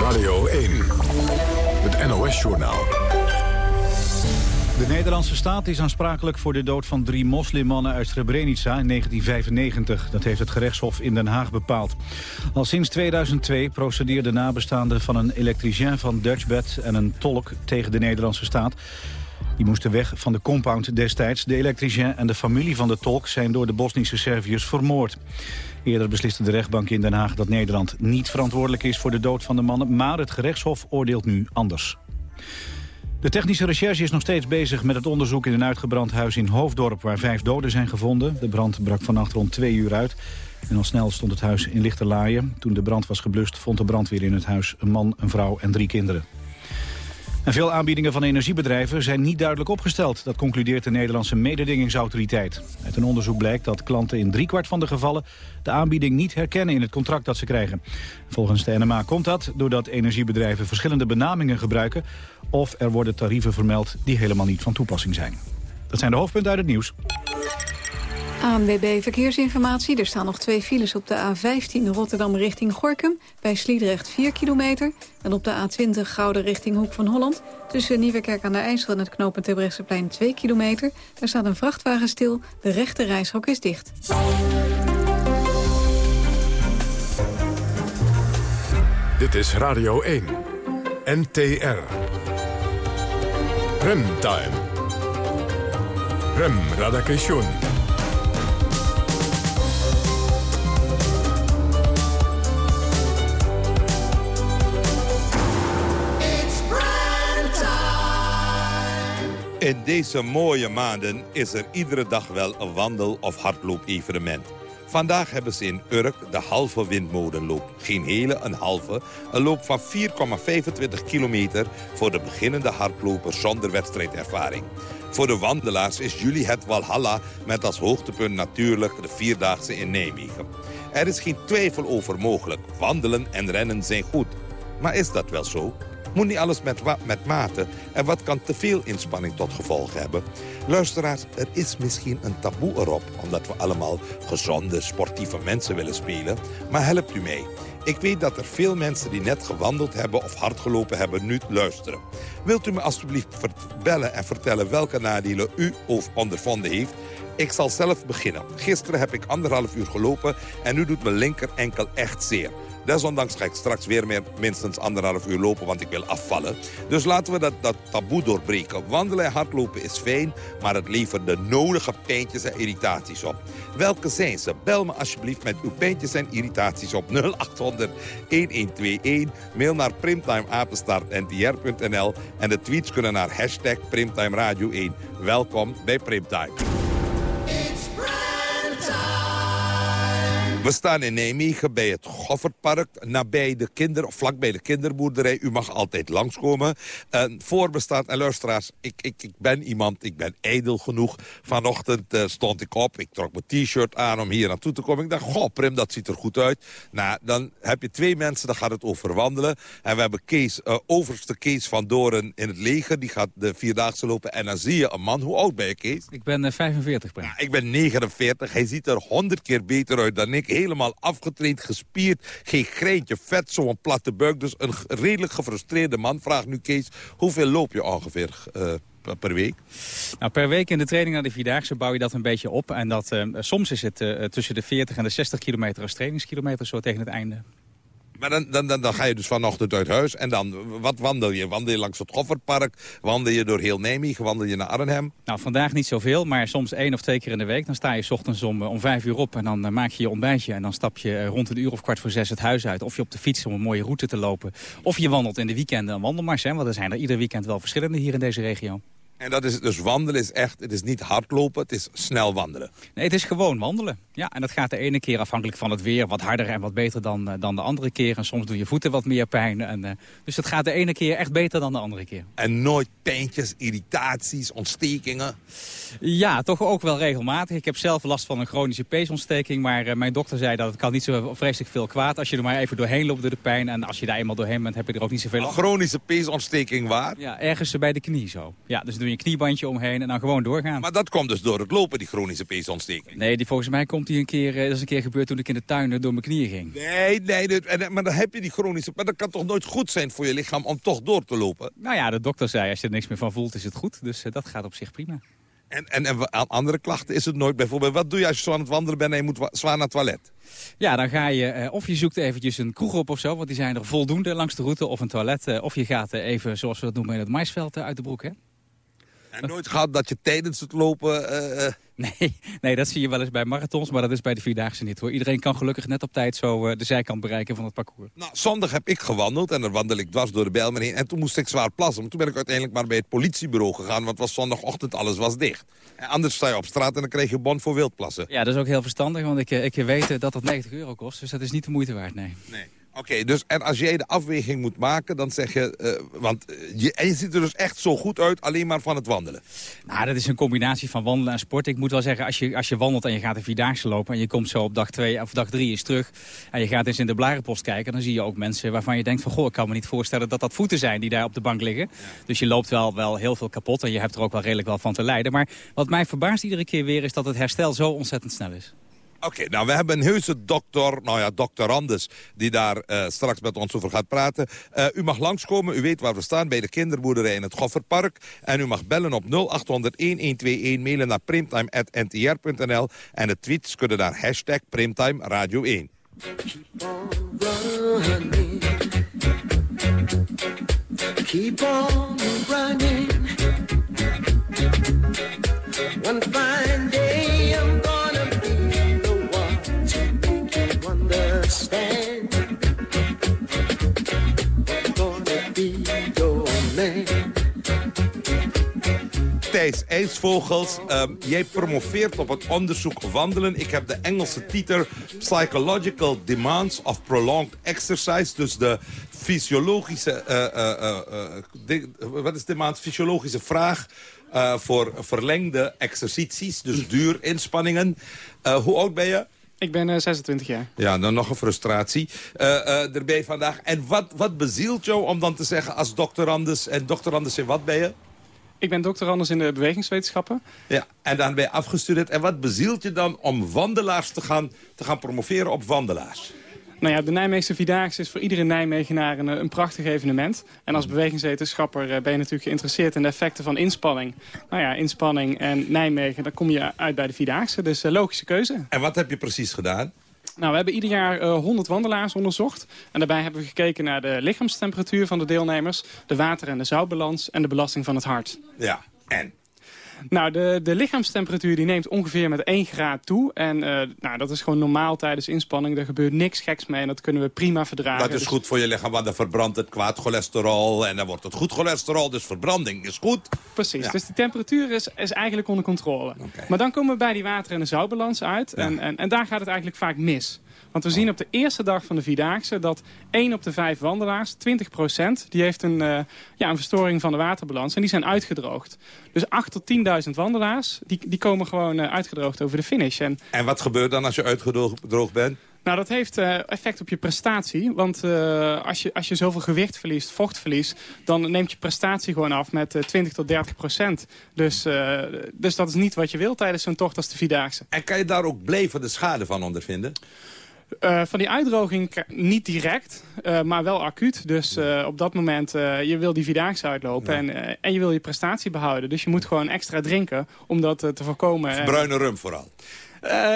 Radio 1, het NOS-journaal. De Nederlandse staat is aansprakelijk voor de dood van drie moslimmannen uit Srebrenica in 1995. Dat heeft het gerechtshof in Den Haag bepaald. Al sinds 2002 procedeerden nabestaanden van een elektricien van Dutchbed en een tolk tegen de Nederlandse staat. Die moesten weg van de compound destijds. De elektricien en de familie van de tolk zijn door de Bosnische Serviërs vermoord. Eerder besliste de rechtbank in Den Haag dat Nederland niet verantwoordelijk is voor de dood van de mannen. Maar het gerechtshof oordeelt nu anders. De technische recherche is nog steeds bezig met het onderzoek in een uitgebrand huis in Hoofddorp... waar vijf doden zijn gevonden. De brand brak vannacht rond twee uur uit. En al snel stond het huis in lichte laaien. Toen de brand was geblust vond de brandweer in het huis een man, een vrouw en drie kinderen. Veel aanbiedingen van energiebedrijven zijn niet duidelijk opgesteld. Dat concludeert de Nederlandse mededingingsautoriteit. Uit een onderzoek blijkt dat klanten in driekwart van de gevallen... de aanbieding niet herkennen in het contract dat ze krijgen. Volgens de NMA komt dat doordat energiebedrijven verschillende benamingen gebruiken... of er worden tarieven vermeld die helemaal niet van toepassing zijn. Dat zijn de hoofdpunten uit het nieuws. ANWB Verkeersinformatie. Er staan nog twee files op de A15 Rotterdam richting Gorkum. Bij Sliedrecht 4 kilometer. En op de A20 Gouden richting Hoek van Holland. Tussen Nieuwekerk aan de IJssel en het knooppunt Terbrechtseplein 2 kilometer. Daar staat een vrachtwagen stil. De rechte reishok is dicht. Dit is Radio 1. NTR. Remtime. Rem Radakation. In deze mooie maanden is er iedere dag wel een wandel- of hardloop-evenement. Vandaag hebben ze in Urk de halve windmolenloop. Geen hele, een halve. Een loop van 4,25 kilometer voor de beginnende hardloper zonder wedstrijdervaring. Voor de wandelaars is juli het Walhalla met als hoogtepunt natuurlijk de Vierdaagse in Nijmegen. Er is geen twijfel over mogelijk. Wandelen en rennen zijn goed. Maar is dat wel zo? Moet niet alles met, met mate. En wat kan te veel inspanning tot gevolg hebben? Luisteraars, er is misschien een taboe erop... omdat we allemaal gezonde, sportieve mensen willen spelen. Maar helpt u mee. Ik weet dat er veel mensen die net gewandeld hebben of hardgelopen hebben nu luisteren. Wilt u me alstublieft bellen en vertellen welke nadelen u of ondervonden heeft? Ik zal zelf beginnen. Gisteren heb ik anderhalf uur gelopen en nu doet mijn linker enkel echt zeer. Desondanks ga ik straks weer meer, minstens anderhalf uur lopen, want ik wil afvallen. Dus laten we dat, dat taboe doorbreken. Wandelen en hardlopen is fijn, maar het levert de nodige pijntjes en irritaties op. Welke zijn ze? Bel me alsjeblieft met uw pijntjes en irritaties op 0800 1121. Mail naar primtimeapenstaartntr.nl en de tweets kunnen naar hashtag Primtime Radio 1. Welkom bij Primtime. We staan in Nijmegen bij het Goffertpark, nabij de kinder, vlakbij de kinderboerderij. U mag altijd langskomen. Uh, voorbestaat en luisteraars, ik, ik, ik ben iemand, ik ben ijdel genoeg. Vanochtend uh, stond ik op, ik trok mijn t-shirt aan om hier naartoe te komen. Ik dacht, goh Prim, dat ziet er goed uit. Nou, dan heb je twee mensen, dan gaat het over wandelen. En we hebben Kees, uh, overste Kees van Doren in het leger. Die gaat de Vierdaagse lopen. En dan zie je een man, hoe oud ben je Kees? Ik ben 45, Prim. Ja, ik ben 49. Hij ziet er honderd keer beter uit dan ik helemaal afgetraind, gespierd. Geen greintje vet, zo'n platte buik. Dus een redelijk gefrustreerde man. Vraag nu Kees, hoeveel loop je ongeveer uh, per week? Nou, per week in de training naar de Vierdaagse bouw je dat een beetje op. En dat, uh, soms is het uh, tussen de 40 en de 60 kilometer als trainingskilometer zo tegen het einde. Maar dan, dan, dan, dan, ga je dus vanochtend uit huis. En dan, wat wandel je? Wandel je langs het Goffertpark? Wandel je door heel Nijmegen? Wandel je naar Arnhem? Nou, vandaag niet zoveel, maar soms één of twee keer in de week. Dan sta je s ochtends om, om vijf uur op en dan uh, maak je je ontbijtje. En dan stap je rond een uur of kwart voor zes het huis uit. Of je op de fiets om een mooie route te lopen. Of je wandelt in de weekenden een wandelmars. Hè, want er zijn er ieder weekend wel verschillende hier in deze regio. En dat is dus wandelen is echt, het is niet hardlopen, het is snel wandelen. Nee, het is gewoon wandelen. Ja, en dat gaat de ene keer afhankelijk van het weer wat harder en wat beter dan, uh, dan de andere keer. En soms doen je voeten wat meer pijn. En, uh, dus het gaat de ene keer echt beter dan de andere keer. En nooit pijntjes, irritaties, ontstekingen? Ja, toch ook wel regelmatig. Ik heb zelf last van een chronische peesontsteking. Maar uh, mijn dokter zei dat het kan niet zo vreselijk veel kwaad. Als je er maar even doorheen loopt door de pijn. En als je daar eenmaal doorheen bent, heb je er ook niet zoveel... Een chronische peesontsteking waar? Ja, ergens bij de knie zo. Ja, dus doe je een kniebandje omheen en dan gewoon doorgaan. Maar dat komt dus door het lopen, die chronische peesontsteking? Nee, die, volgens mij komt die een keer... Dat is een keer gebeurd toen ik in de tuin door mijn knieën ging. Nee, nee, en, maar dan heb je die chronische... Maar dat kan toch nooit goed zijn voor je lichaam om toch door te lopen? Nou ja, de dokter zei, als je er niks meer van voelt, is het goed. Dus dat gaat op zich prima. En, en, en aan andere klachten is het nooit bijvoorbeeld... Wat doe je als je zo aan het wandelen bent en je moet zwaar naar het toilet? Ja, dan ga je, of je zoekt eventjes een kroeg op of zo... want die zijn er voldoende langs de route, of een toilet... Of je gaat even, zoals we dat noemen, in het maisveld uit de broek, hè? En nooit gehad dat je tijdens het lopen... Uh... Nee, nee, dat zie je wel eens bij marathons, maar dat is bij de Vierdaagse niet hoor. Iedereen kan gelukkig net op tijd zo uh, de zijkant bereiken van het parcours. Nou, zondag heb ik gewandeld en dan wandel ik dwars door de Bijlmer heen. En toen moest ik zwaar plassen. Maar toen ben ik uiteindelijk maar bij het politiebureau gegaan, want was zondagochtend, alles was dicht. En anders sta je op straat en dan krijg je bon voor wildplassen. Ja, dat is ook heel verstandig, want ik, ik weet dat dat 90 euro kost. Dus dat is niet de moeite waard, nee. Nee. Oké, okay, dus en als jij de afweging moet maken, dan zeg je... Uh, want je, en je ziet er dus echt zo goed uit, alleen maar van het wandelen. Nou, dat is een combinatie van wandelen en sport. Ik moet wel zeggen, als je, als je wandelt en je gaat een Vierdaagse lopen... en je komt zo op dag 2 of dag 3 eens terug... en je gaat eens in de blarenpost kijken... dan zie je ook mensen waarvan je denkt van... goh, ik kan me niet voorstellen dat dat voeten zijn die daar op de bank liggen. Dus je loopt wel, wel heel veel kapot en je hebt er ook wel redelijk wel van te lijden. Maar wat mij verbaast iedere keer weer is dat het herstel zo ontzettend snel is. Oké, nou we hebben een heuse dokter, nou ja, dokter Anders... die daar uh, straks met ons over gaat praten. Uh, u mag langskomen, u weet waar we staan, bij de kinderboerderij in het Goffertpark. En u mag bellen op 0800-1121, mailen naar primtime.ntr.nl... en de tweets kunnen naar hashtag Primtime Radio 1. Keep on. One fine day Thijs IJsvogels, um, jij promoveert op het onderzoek wandelen. Ik heb de Engelse titel Psychological Demands of Prolonged Exercise. Dus de fysiologische, uh, uh, de, wat is de? Fysiologische vraag voor verlengde exercities. Dus duurinspanningen. hoe oud ben je? Ik ben uh, 26 jaar. Ja, dan nog een frustratie uh, uh, erbij vandaag. En wat, wat bezielt jou om dan te zeggen als doctorandus... en doctorandus in wat ben je? Ik ben doctorandus in de bewegingswetenschappen. Ja, en dan ben je afgestudeerd. En wat bezielt je dan om wandelaars te gaan, te gaan promoveren op wandelaars? Nou ja, de Nijmeegse Vierdaagse is voor iedere Nijmegenaar een, een prachtig evenement. En als bewegingswetenschapper ben je natuurlijk geïnteresseerd in de effecten van inspanning. Nou ja, inspanning en Nijmegen, dan kom je uit bij de Vierdaagse. Dus uh, logische keuze. En wat heb je precies gedaan? Nou, we hebben ieder jaar uh, 100 wandelaars onderzocht. En daarbij hebben we gekeken naar de lichaamstemperatuur van de deelnemers... de water- en de zoutbalans en de belasting van het hart. Ja, en? Nou, de, de lichaamstemperatuur die neemt ongeveer met 1 graad toe. En uh, nou, dat is gewoon normaal tijdens inspanning. Daar gebeurt niks geks mee en dat kunnen we prima verdragen. Dat is dus... goed voor je lichaam, want dan verbrandt het kwaad cholesterol. En dan wordt het goed cholesterol, dus verbranding is goed. Precies, ja. dus de temperatuur is, is eigenlijk onder controle. Okay. Maar dan komen we bij die water- en de zoutbalans uit. Ja. En, en, en daar gaat het eigenlijk vaak mis. Want we zien op de eerste dag van de Vierdaagse dat 1 op de 5 wandelaars, 20% die heeft een, uh, ja, een verstoring van de waterbalans. En die zijn uitgedroogd. Dus 8 tot 10.000 wandelaars, die, die komen gewoon uh, uitgedroogd over de finish. En, en wat gebeurt dan als je uitgedroogd bent? Nou, dat heeft uh, effect op je prestatie. Want uh, als, je, als je zoveel gewicht verliest, vocht verliest... dan neemt je prestatie gewoon af met uh, 20 tot 30 procent. Dus, dus dat is niet wat je wilt tijdens zo'n tocht als de Vierdaagse. En kan je daar ook blijven de schade van ondervinden? Uh, van die uitdroging niet direct, uh, maar wel acuut. Dus uh, op dat moment, je wil die Vierdaagse uitlopen en, en je wil je prestatie behouden. Dus je moet gewoon extra drinken om dat te voorkomen. Bruine rum vooral.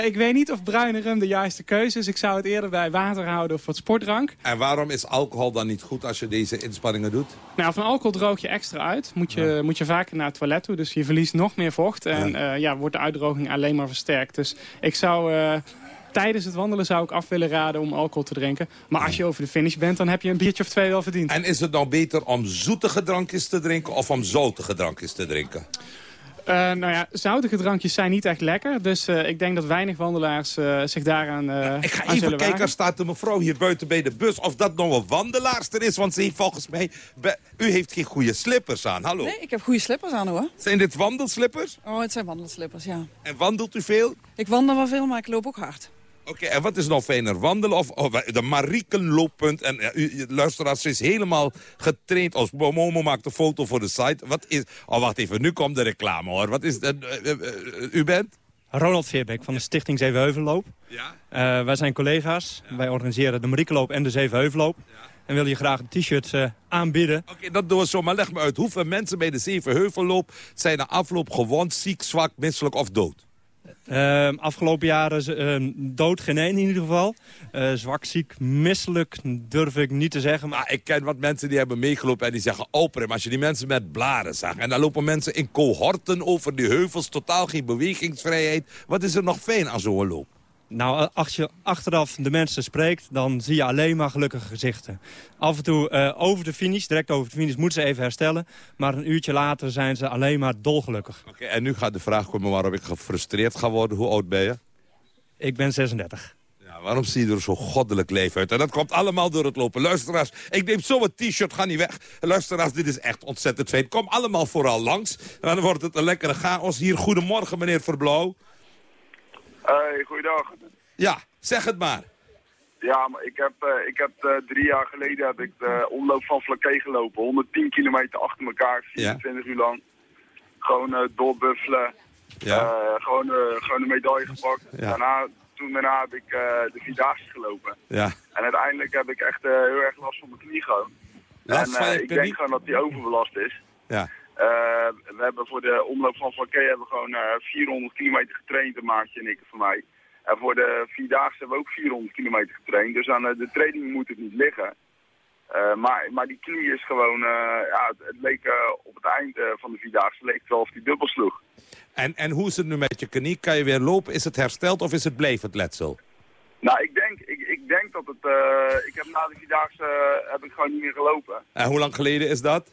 Ik weet niet of bruine rum de juiste keuze is. Ik zou het eerder bij water houden of wat sportdrank. En waarom is alcohol dan niet goed als je deze inspanningen doet? Nou, van alcohol droog je extra uit. Moet je, ja. moet je vaker naar het toilet toe. Dus je verliest nog meer vocht. En ja. Ja wordt de uitdroging alleen maar versterkt. Dus ik zou... Tijdens het wandelen zou ik af willen raden om alcohol te drinken. Maar als je over de finish bent, dan heb je een biertje of twee wel verdiend. En is het nou beter om zoetige drankjes te drinken of om zoutige drankjes te drinken? Uh, nou ja, zoutige drankjes zijn niet echt lekker. Dus uh, ik denk dat weinig wandelaars uh, zich daaraan uh, Ik ga even kijken, er staat de mevrouw hier buiten bij de bus... of dat nog een wandelaarster is. Want ze heeft volgens mij... U heeft geen goede slippers aan, hallo? Nee, ik heb goede slippers aan, hoor. Zijn dit wandelslippers? Oh, het zijn wandelslippers, ja. En wandelt u veel? Ik wandel wel veel, maar ik loop ook hard. Oké, okay, en wat is nou fijner, wandelen of oh, de Mariekenlooppunt? En ja, u, luisteraars is helemaal getraind. Als Momo maakt een foto voor de site. Wat is... Oh, wacht even, nu komt de reclame, hoor. Wat is... Uh, uh, uh, u bent? Ronald Veerbeek van de Stichting Zevenheuvelloop. Ja? Uh, wij zijn collega's. Ja. Wij organiseren de Mariekenloop en de Zevenheuvelloop. Ja. En wil je graag een t-shirt uh, aanbieden? Oké, okay, dat doen we zo. Maar leg me uit. Hoeveel mensen bij de Zevenheuvelloop zijn na afloop gewond, ziek, zwak, misselijk of dood? Uh, afgelopen jaren uh, dood geen één in ieder geval. Uh, zwak, ziek, misselijk durf ik niet te zeggen. Maar ik ken wat mensen die hebben meegelopen en die zeggen... open, als je die mensen met blaren zag... en dan lopen mensen in cohorten over die heuvels... totaal geen bewegingsvrijheid. Wat is er nog fijn aan zo'n loop? Nou, als je achteraf de mensen spreekt, dan zie je alleen maar gelukkige gezichten. Af en toe uh, over de finish, direct over de finish, moeten ze even herstellen. Maar een uurtje later zijn ze alleen maar dolgelukkig. Oké, okay, en nu gaat de vraag komen waarom ik gefrustreerd ga worden. Hoe oud ben je? Ik ben 36. Ja, waarom zie je er zo goddelijk leven uit? En dat komt allemaal door het lopen. Luisteraars, ik neem zo een t-shirt, ga niet weg. Luisteraars, dit is echt ontzettend fijn. Kom allemaal vooral langs. Dan wordt het een lekkere chaos hier. Goedemorgen, meneer Verblauw. Hey, goeiedag. Ja, zeg het maar. Ja, maar ik heb, uh, ik heb uh, drie jaar geleden heb ik de omloop van Flaké gelopen. 110 kilometer achter elkaar, 24 ja. uur lang. Gewoon uh, doorbuffelen. Ja. gewoon, gewoon een medaille gepakt. Ja. Daarna, toen daarna heb ik de Vierdaagse gelopen. Ja. En uiteindelijk heb ik echt heel erg last van mijn knie gewoon. Last en ik denk gewoon dat die overbelast is. Ja. We hebben voor de omloop van Flaké hebben we gewoon 400 kilometer getraind, een maatje en ik voor mij. En voor de Vierdaagse hebben we ook 400 kilometer getraind. Dus aan de training moet het niet liggen. Uh, maar, maar die knie is gewoon, uh, ja, het, het leek uh, op het eind van de Vierdaagse leek het wel of die dubbel sloeg. En, en hoe is het nu met je knie? Kan je weer lopen? Is het hersteld of is het blijvend letsel? Nou, ik denk, ik, ik denk dat het, ik heb na de Vierdaagse heb ik gewoon niet meer gelopen. En hoe lang geleden is dat?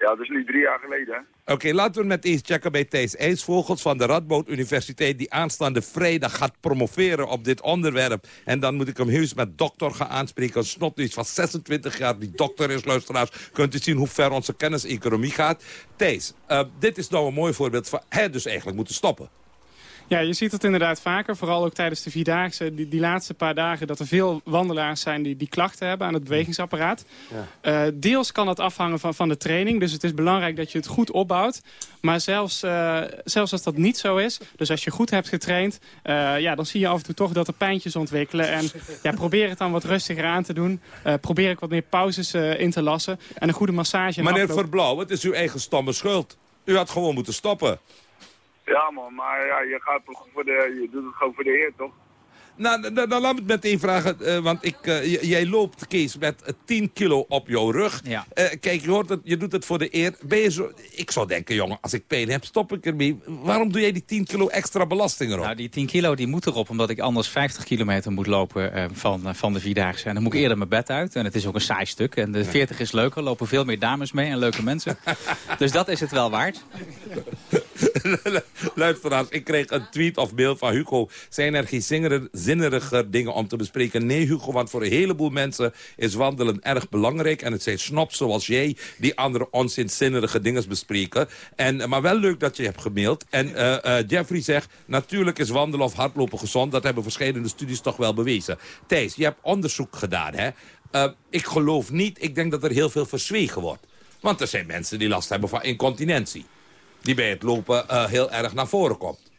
Ja, dat is nu drie jaar geleden. Oké, laten we met eens checken bij Thijs IJsvogels van de Radboud Universiteit... die aanstaande vrijdag gaat promoveren op dit onderwerp. En dan moet ik hem heus met dokter gaan aanspreken. Een snotneus van 26 jaar, die dokter is, luisteraars. Kunt u zien hoe ver onze kenniseconomie gaat. Thijs, uh, dit is nou een mooi voorbeeld van... hij dus eigenlijk moeten stoppen. Ja, je ziet het inderdaad vaker. Vooral ook tijdens de Vierdaagse, die, die laatste paar dagen... dat er veel wandelaars zijn die, die klachten hebben aan het bewegingsapparaat. Ja. Uh, deels kan het afhangen van, van de training. Dus het is belangrijk dat je het goed opbouwt. Maar zelfs, uh, zelfs als dat niet zo is... dus als je goed hebt getraind... Uh, ja, dan zie je af en toe toch dat er pijntjes ontwikkelen. En ja, probeer het dan wat rustiger aan te doen. probeer ik wat meer pauzes in te lassen. En een goede massage. Meneer Verblauw, het is uw eigen stomme schuld. U had gewoon moeten stoppen. Ja man, maar ja, je gaat toch voor de, je doet het gewoon voor de eer, toch? Nou, dan, dan laat me het meteen vragen, uh, want ik, uh, jij loopt, Kees, met uh, 10 kilo op jouw rug. Ja. kijk, je, hoort het, je doet het voor de eer. Ben je zo, ik zou denken, jongen, als ik pijn heb, stop ik ermee. Waarom doe jij die 10 kilo extra belasting erop? Nou, die 10 kilo die moet erop, omdat ik anders 50 kilometer moet lopen van, van de Vierdaagse. En dan moet ik eerder mijn bed uit. En het is ook een saai stuk. En de 40 is leuker, lopen veel meer dames mee en leuke mensen. dus dat is het wel waard. Luisteraars, ik kreeg een tweet of mail van Hugo. Zijn er geen zinneriger dingen om te bespreken? Nee, Hugo, want voor een heleboel mensen is wandelen erg belangrijk. En het zijn snops zoals jij die andere onzinzinnige dingen bespreken. En, maar wel leuk dat je hebt gemaild. En uh, uh, Jeffrey zegt, natuurlijk is wandelen of hardlopen gezond. Dat hebben verschillende studies toch wel bewezen. Thijs, je hebt onderzoek gedaan, hè? Uh, ik geloof niet, ik denk dat er heel veel verzwegen wordt. Want er zijn mensen die last hebben van incontinentie die bij het lopen heel erg naar voren komt.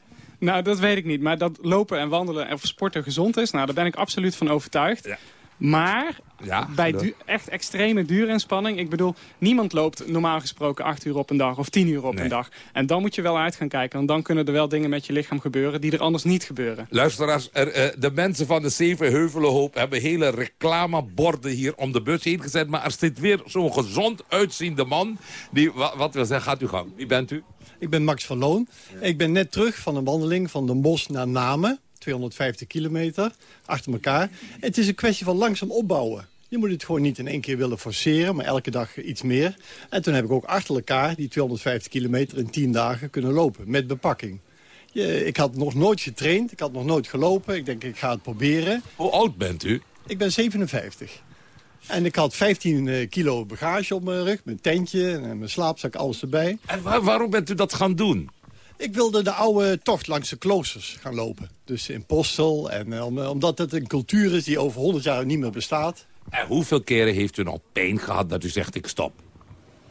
Nou, dat weet ik niet. Maar dat lopen en wandelen of sporten gezond is, nou, daar ben ik absoluut van overtuigd. Maar Ja, bij du- echt extreme duurinspanning, ik bedoel, niemand loopt normaal gesproken acht uur op een dag of tien uur op Nee. een dag. En dan moet je wel uit gaan kijken, want dan kunnen er wel dingen met je lichaam gebeuren die er anders niet gebeuren. Luisteraars, er, eh, de mensen van de Zevenheuvelenhoop hebben hele reclameborden hier om de bus heen gezet. Maar er zit weer zo'n gezond uitziende man. Die, wa- wat wil zeggen, gaat u gang. Wie bent u? Ik ben Max van Loon. Ik ben net terug van een wandeling van Den Bosch naar Namen. 250 kilometer, achter elkaar. Het is een kwestie van langzaam opbouwen. Je moet het gewoon niet in één keer willen forceren, maar elke dag iets meer. En toen heb ik ook achter elkaar die 250 kilometer in 10 dagen kunnen lopen, met bepakking. Je, ik had nog nooit getraind, ik had nog nooit gelopen. Ik denk, ik ga het proberen. Hoe oud bent u? Ik ben 57. En ik had 15 eh, kilo bagage op mijn rug, mijn tentje en mijn slaapzak, alles erbij. En waar- waarom bent u dat gaan doen? Ik wilde de oude tocht langs de kloosters gaan lopen. Dus in Postel. En, eh, om- omdat het een cultuur is die over 100 jaar niet meer bestaat. En hoeveel keren heeft u nou pijn gehad dat u zegt ik stop?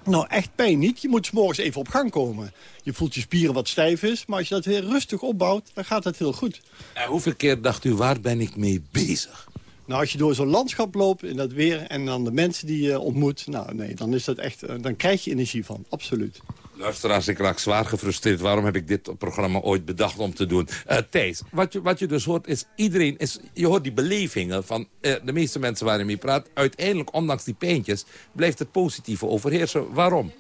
Nou, echt pijn niet. Je moet 's morgens even op gang komen. Je voelt je spieren wat stijf is. Maar als je dat weer rustig opbouwt, dan gaat het heel goed. En hoeveel keer dacht u, waar ben ik mee bezig? Nou, als je door zo'n landschap loopt in dat weer... en dan de mensen die je ontmoet... nou nee, dan, is dat echt, eh, dan krijg je energie van. Absoluut. Luisteraars, ik raak zwaar gefrustreerd. Waarom heb ik dit programma ooit bedacht om te doen? Eh Thijs, wat je, wat je dus hoort is... iedereen is... je hoort die belevingen van eh, de meeste mensen waar je mee praat. Uiteindelijk, ondanks die pijntjes... blijft het positieve overheersen. Waarom?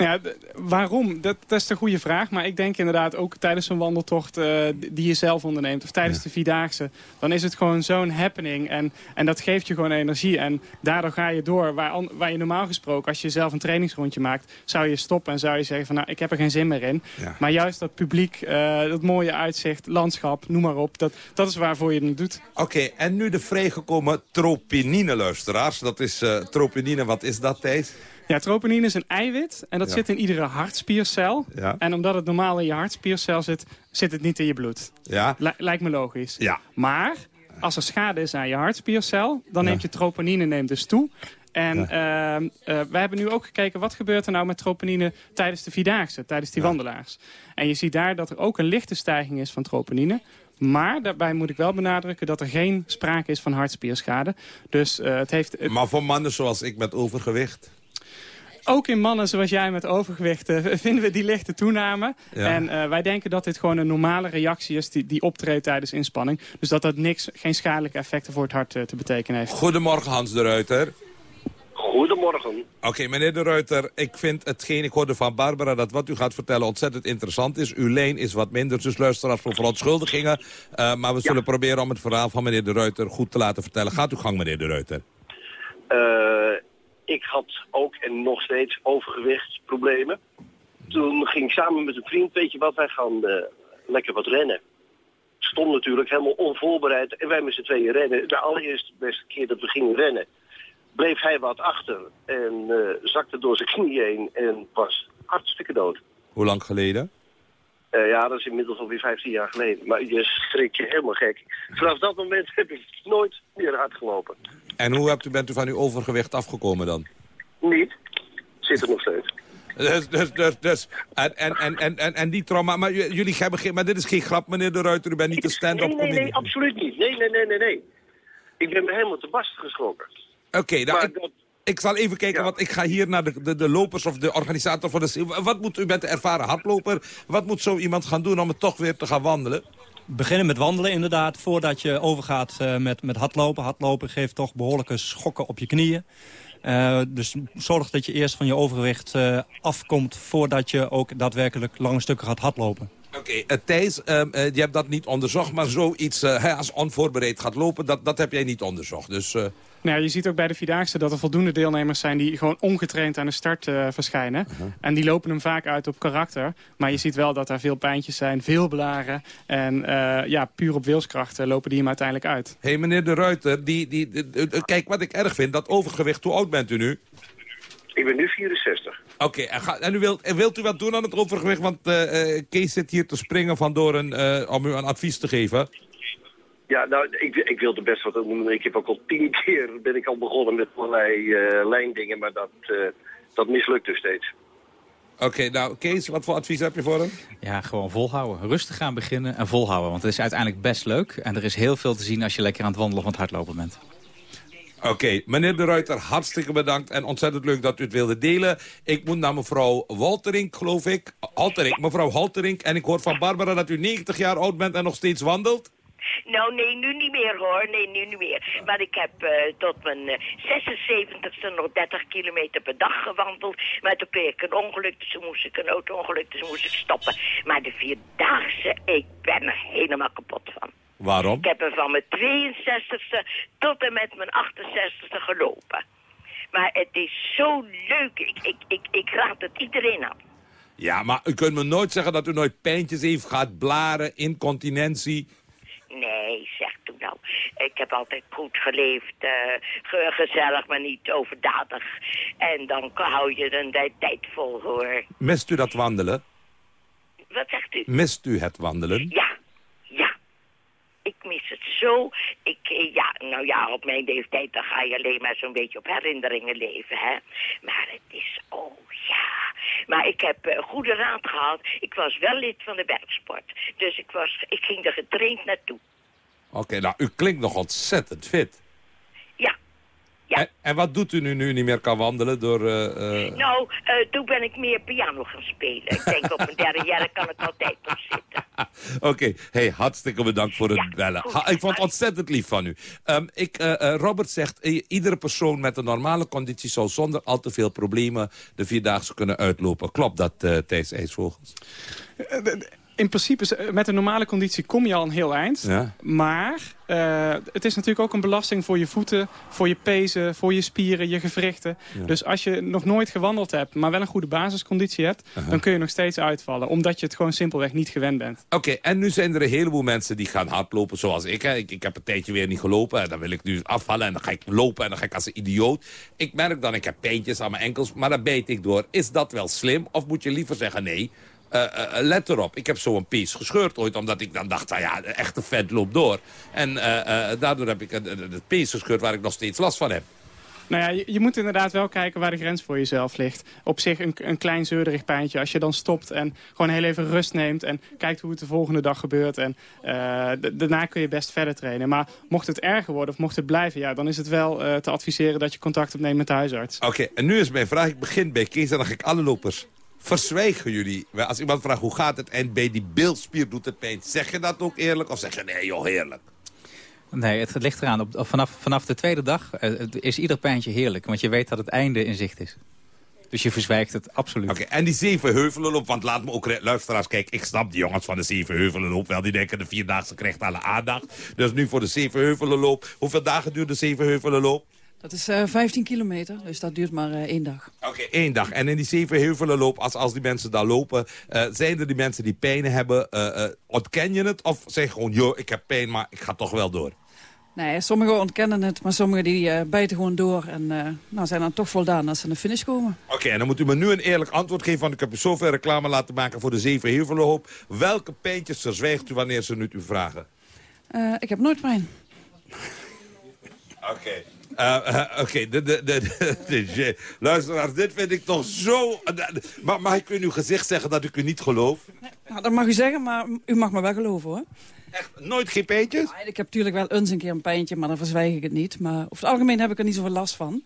Nou ja, waarom? Dat, dat is de goede vraag. Maar ik denk inderdaad ook tijdens een wandeltocht eh, die je zelf onderneemt... of tijdens de Vierdaagse, dan is het gewoon zo'n happening. En, en dat geeft je gewoon energie. En daardoor ga je door. Waar, waar je normaal gesproken, als je zelf een trainingsrondje maakt... zou je stoppen en zou je zeggen van nou, ik heb er geen zin meer in. Ja. Maar juist dat publiek, eh, dat mooie uitzicht, landschap, noem maar op... dat, dat is waarvoor je het doet. Oké, en nu de vrijgekomen troponine, luisteraars. Dat is eh troponine, wat is dat, Thijs? Ja, troponine is een eiwit en dat Ja. zit in iedere hartspiercel. Ja. En omdat het normaal in je hartspiercel zit, zit het niet in je bloed. Ja. Li- lijkt me logisch. Ja. Maar als er schade is aan je hartspiercel, dan neemt je troponine neemt dus toe. En ehm, eh, wij hebben nu ook gekeken, wat gebeurt er nou met troponine tijdens de Vierdaagse, tijdens die wandelaars. En je ziet daar dat er ook een lichte stijging is van troponine. Maar daarbij moet ik wel benadrukken dat er geen sprake is van hartspierschade. Dus eh, het heeft... het- Maar voor mannen zoals ik met overgewicht... ook in mannen zoals jij met overgewicht vinden we die lichte toename. Ja. En eh, wij denken dat dit gewoon een normale reactie is die, die optreedt tijdens inspanning. Dus dat dat niks, geen schadelijke effecten voor het hart eh, te betekenen heeft. Goedemorgen, Hans de Ruiter. Goedemorgen. Oké, meneer de Ruiter, ik vind hetgeen, ik hoorde van Barbara dat wat u gaat vertellen ontzettend interessant is. Uw lijn is wat minder, dus luisteraars voor verontschuldigingen. Uh, maar we zullen proberen om het verhaal van meneer de Ruiter goed te laten vertellen. Gaat uw gang, meneer de Ruiter. Ik had ook en nog steeds overgewichtsproblemen. Toen ging ik samen met een vriend, weet je wat, wij gaan eh, lekker wat rennen. Stond natuurlijk helemaal onvoorbereid en wij met z'n tweeën rennen. De allereerste beste keer dat we gingen rennen, bleef hij wat achter en eh, zakte door zijn knie heen en was hartstikke dood. Hoe lang geleden? Eh, ja, dat is inmiddels alweer 15 jaar geleden. Maar je schrikt je helemaal gek. Vanaf dat moment heb ik nooit meer hard gelopen. En hoe hebt u, bent u van uw overgewicht afgekomen dan? Niet. Zit er nog steeds. Dus, dus, dus, dus. En, en, en, en, en, die trauma, maar jullie hebben geen, maar dit is geen grap, meneer de Ruiter, u bent niet een stand-up Nee, nee, nee, absoluut niet. Nee, nee, nee, nee, nee. Ik ben me helemaal te bast geschrokken. Oké, nou, ik, ik zal even kijken, want ik ga hier naar de, de, de lopers of de organisator van de... Wat moet u bent de ervaren hardloper, wat moet zo iemand gaan doen om het toch weer te gaan wandelen? Beginnen met wandelen inderdaad, voordat je overgaat uh, met, met hardlopen. Hardlopen geeft toch behoorlijke schokken op je knieën. Uh, dus zorg dat je eerst van je overgewicht uh, afkomt... voordat je ook daadwerkelijk lange stukken gaat hardlopen. Oké, okay, uh, Thijs, uh, je hebt dat niet onderzocht, maar zoiets uh, als onvoorbereid gaat lopen, dat, dat heb jij niet onderzocht. Dus, uh... nou, je ziet ook bij de Vierdaagse dat er voldoende deelnemers zijn die gewoon ongetraind aan de start uh, verschijnen. -huh. En die lopen hem vaak uit op karakter. Maar je ziet wel dat er veel pijntjes zijn, veel blaren. En uh, ja, puur op wilskracht lopen die hem uiteindelijk uit. Hé, hey, meneer De Ruiter, die, die, die, die, kijk wat ik erg vind, dat overgewicht, hoe oud bent u nu? Ik ben nu 64. Oké, okay, en, en, u wilt, en wilt u wat doen aan het overgewicht? Want uh, uh, Kees zit hier te springen van door een, uh, om u een advies te geven. Ja, nou, ik, ik wilde best wat doen. Ik heb ook al tien keer ben ik al begonnen met allerlei lijndingen, maar dat, dat mislukt dus steeds. Oké, nou Kees, wat voor advies heb je voor hem? Ja, gewoon volhouden. Rustig gaan beginnen en volhouden. Want het is uiteindelijk best leuk. En er is heel veel te zien als je lekker aan het wandelen of aan het hardlopen bent. Oké, meneer De Ruiter, hartstikke bedankt. En ontzettend leuk dat u het wilde delen. Ik moet naar mevrouw Walterink, geloof ik. Halterink, mevrouw Halterink. En ik hoor van Barbara dat u 90 jaar oud bent en nog steeds wandelt. Nou, nee, nu niet meer hoor. Nee, nu niet meer. Maar ik heb eh, tot mijn eh, 76ste nog 30 kilometer per dag gewandeld. Maar toen kreeg ik een ongeluk, dus toen moest ik een auto-ongeluk, dus moest ik stoppen. Maar de Vierdaagse, ik ben er helemaal kapot van. Waarom? Ik heb er van mijn 62ste tot en met mijn 68ste gelopen. Maar het is zo leuk. Ik, ik, ik, ik raad het iedereen aan. Ja, maar u kunt me nooit zeggen dat u nooit pijntjes heeft gehad, blaren, incontinentie. Nee, zeg toen nou. Ik heb altijd goed geleefd, ge- gezellig, maar niet overdadig. En dan hou je een tijd vol, hoor. Mist u dat wandelen? Wat zegt u? Mist u het wandelen? Ja. Ik mis het zo. Ik, eh, ja, nou ja, op mijn leeftijd dan ga je alleen maar zo'n beetje op herinneringen leven, hè. Maar het is, oh ja. Maar ik heb eh, goede raad gehad. Ik was wel lid van de bergsport. Dus ik, was, ik ging er getraind naartoe. Oké, nou, u klinkt nog ontzettend fit. Ja. En, en wat doet u nu, nu niet meer kan wandelen door... eh, eh, Nou, eh, toen ben ik meer piano gaan spelen. Ik denk op mijn derde jaar kan ik altijd op zitten. Oké, hey, hartstikke bedankt voor het bellen. Ha, ik vond het ontzettend lief van u. Ehm, ik, Robert zegt, iedere persoon met een normale conditie... zou zonder al te veel problemen de Vierdaagse kunnen uitlopen. Klopt dat, uh, Thijs IJsvogels? In principe, is- met een normale conditie kom je al een heel eind. Ja. Maar eh, het is natuurlijk ook een belasting voor je voeten, voor je pezen, voor je spieren, je gewrichten. Ja. Dus als je nog nooit gewandeld hebt, maar wel een goede basisconditie hebt... Dan kun je nog steeds uitvallen, omdat je het gewoon simpelweg niet gewend bent. Oké, en nu zijn er een heleboel mensen die gaan hardlopen zoals ik, hè. ik. Ik heb een tijdje weer niet gelopen en dan wil ik nu afvallen en dan ga ik lopen en dan ga ik als een idioot. Ik merk dan, ik heb pijntjes aan mijn enkels, maar daar bijt ik door. Is dat wel slim of moet je liever zeggen nee... eh, eh, let erop, ik heb zo'n piece gescheurd ooit... omdat ik dan dacht, nou ja, de echte vent loopt door. En daardoor heb ik het piece gescheurd waar ik nog steeds last van heb. Nou ja, je, je moet inderdaad wel kijken waar de grens voor jezelf ligt. Op zich een, een klein zeurderig pijntje. Als je dan stopt en gewoon heel even rust neemt... en kijkt hoe het de volgende dag gebeurt. En daarna kun je best verder trainen. Maar mocht het erger worden of mocht het blijven... Ja, dan is het wel te adviseren dat je contact opneemt met de huisarts. Oké, en nu is mijn vraag. Ik begin bij Kees en dan ga ik alle lopers. Verzwijgen jullie? Als iemand vraagt hoe gaat het en bij die beeldspier doet het pijn. Zeg je dat ook eerlijk of zeg je nee joh, heerlijk? Nee, het ligt eraan. Op, vanaf, vanaf de tweede dag eh, is ieder pijntje heerlijk. Want je weet dat het einde in zicht is. Dus je verzwijgt het absoluut. Oké, en die zeven heuvelenloop, want laat me ook luisteraars kijken. Ik snap die jongens van de zeven heuvelenloop wel. Die denken de vierdaagse krijgt alle aandacht. Dus nu voor de zeven heuvelenloop. Hoeveel dagen duurt de zeven heuvelenloop? Dat is eh 15 kilometer, dus dat duurt maar eh, één dag. Oké, één dag. En in die zeven heuvelenloop, als, als die mensen daar lopen... eh, zijn er die mensen die pijn hebben, ontken je het? Of zeg je gewoon, joh, ik heb pijn, maar ik ga toch wel door? Nee, sommigen ontkennen het, maar sommigen die bijten gewoon door. En nou, zijn dan toch voldaan als ze aan de finish komen. Oké, en dan moet u me nu een eerlijk antwoord geven... want ik heb u zoveel reclame laten maken voor de zeven heuvelenloop. Welke pijntjes verzwijgt u wanneer ze nu u vragen? Ik heb nooit pijn. Oké. Oké, de, de, de, luisteraars, dit vind ik toch zo... Maar mag ik u in uw gezicht zeggen dat ik u niet geloof? Nou, dat mag u zeggen, maar u mag me wel geloven hoor. Echt nooit geen pijntjes? ik heb natuurlijk wel eens een keer een pijntje, maar dan verzwijg ik het niet. Maar over het algemeen heb ik er niet zoveel last van.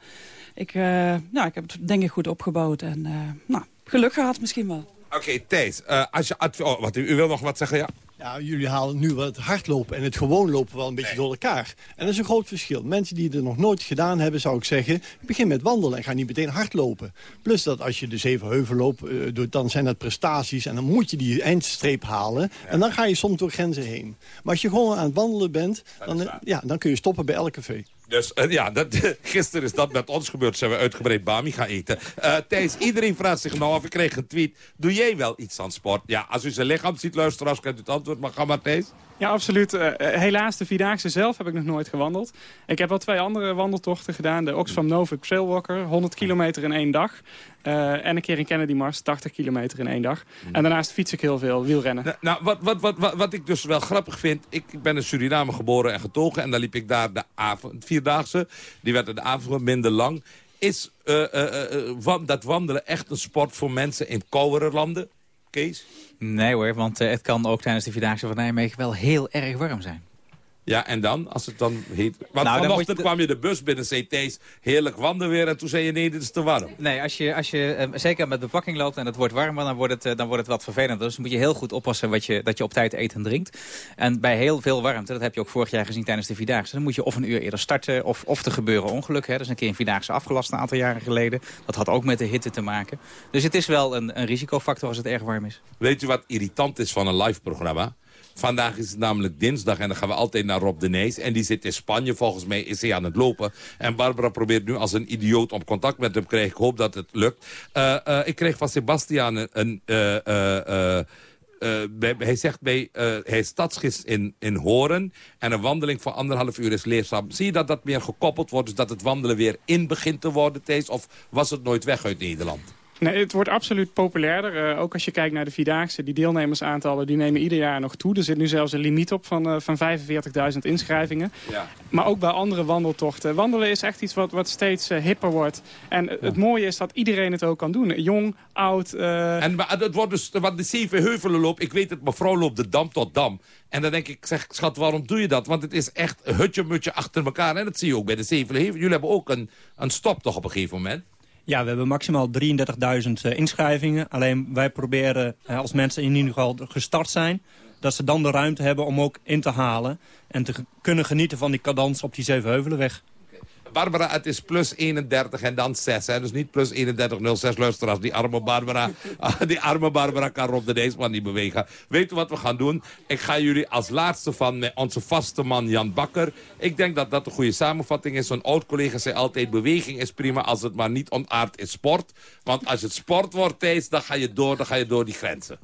Ik, eh, nou, ik heb het denk ik goed opgebouwd en eh, nou, geluk gehad misschien wel. Oké, Thijs, eh, als je... Oh, wat, u, u wil nog wat zeggen, ja? Ja, jullie halen nu wel het hardlopen en het gewoon lopen wel een beetje door elkaar. En dat is een groot verschil. Mensen die het nog nooit gedaan hebben, zou ik zeggen... begin met wandelen en ga niet meteen hardlopen. Plus dat als je de zeven heuvelloop eh, dan zijn dat prestaties... en dan moet je die eindstreep halen. En dan ga je soms door grenzen heen. Maar als je gewoon aan het wandelen bent, dan, eh, ja, dan kun je stoppen bij elk café. Dus eh, ja, dat, gisteren is dat met ons gebeurd. Zijn we uitgebreid Bami gaan eten. Eh Thijs, iedereen vraagt zich nou af. Ik kreeg een tweet. Doe jij wel iets aan sport? Ja, als u zijn lichaam ziet, luisteraars, kent u het antwoord. Maar ga maar, Thijs. Ja, absoluut. Eh, helaas, de Vierdaagse zelf heb ik nog nooit gewandeld. Ik heb wel twee andere wandeltochten gedaan. De Oxfam Novik Trailwalker, 100 kilometer in één dag. Eh, en een keer in Kennedy Mars, 80 kilometer in één dag. En daarnaast fiets ik heel veel, wielrennen. Nou, nou, wat, wat, wat, wat, wat ik dus wel grappig vind... Ik, ik ben in Suriname geboren en getogen... en dan liep ik daar de avond, vierdaagse. Die werd in de avond minder lang. is dat wandelen echt een sport voor mensen in koudere landen? Kees? Nee hoor, want het kan ook tijdens de Vierdaagse van Nijmegen wel heel erg warm zijn. Ja, en dan? Als het dan heet... Want Nou, vanochtend je- kwam je de bus binnen, CT's, heerlijk wandelweer... en toen zei je, nee, dit is te warm. Nee, als je, als je eh, zeker met bepakking loopt en het wordt warmer, dan wordt het, eh, dan wordt het wat vervelender. Dus dan moet je heel goed oppassen wat je, dat je op tijd eet en drinkt. En bij heel veel warmte, dat heb je ook vorig jaar gezien tijdens de Vierdaagse... dan moet je of een uur eerder starten of, of er gebeuren ongelukken. Hè. Dat is een keer een Vierdaagse afgelast een aantal jaren geleden. Dat had ook met de hitte te maken. Dus het is wel een, een risicofactor als het erg warm is. Weet je wat irritant is van een live programma? Vandaag is het namelijk dinsdag en dan gaan we altijd naar Rob de Nees. En die zit in Spanje, volgens mij is hij aan het lopen. En Barbara probeert nu als een idioot om contact met hem te krijgen. Ik hoop dat het lukt. Eh, eh, ik kreeg van Sebastian een... eh, hij zegt bij, hij is stadsgist in, in Horen. En een wandeling van anderhalf uur is leerzaam. Zie je dat dat meer gekoppeld wordt? Dus dat het wandelen weer in begint te worden, Thees? Of was het nooit weg uit Nederland? Nee, het wordt absoluut populairder. Eh, ook als je kijkt naar de Vierdaagse. Die deelnemersaantallen die nemen ieder jaar nog toe. Er zit nu zelfs een limiet op van, eh, van 45.000 inschrijvingen. Ja. Maar ook bij andere wandeltochten. Wandelen is echt iets wat, wat steeds eh, hipper wordt. En het mooie is dat iedereen het ook kan doen. Jong, oud. En maar het wordt dus, want de zeven heuvelen loop, ik weet het, mevrouw loopt de dam tot dam. En dan denk ik, zeg, schat, waarom doe je dat? Want het is echt hutje-mutje achter elkaar. En dat zie je ook bij de zeven heuvelen. Jullie hebben ook een, een stop toch op een gegeven moment? Ja, we hebben maximaal 33.000 eh, inschrijvingen. Alleen wij proberen, eh, als mensen in ieder geval gestart zijn... dat ze dan de ruimte hebben om ook in te halen... en te kunnen genieten van die cadans op die Zevenheuvelenweg. Barbara, het is plus 31 en dan 6. Hè? Dus niet plus 3106 luisteraars. Die arme Barbara, ah, die arme Barbara kan Rob de Deesman niet bewegen. Weet u wat we gaan doen? Ik ga jullie als laatste van onze vaste man Jan Bakker. Ik denk dat dat een goede samenvatting is. Zo'n oud-collega zei altijd, beweging is prima als het maar niet ontaard is sport. Want als het sport wordt, Thijs, dan ga je door, dan ga je door die grenzen.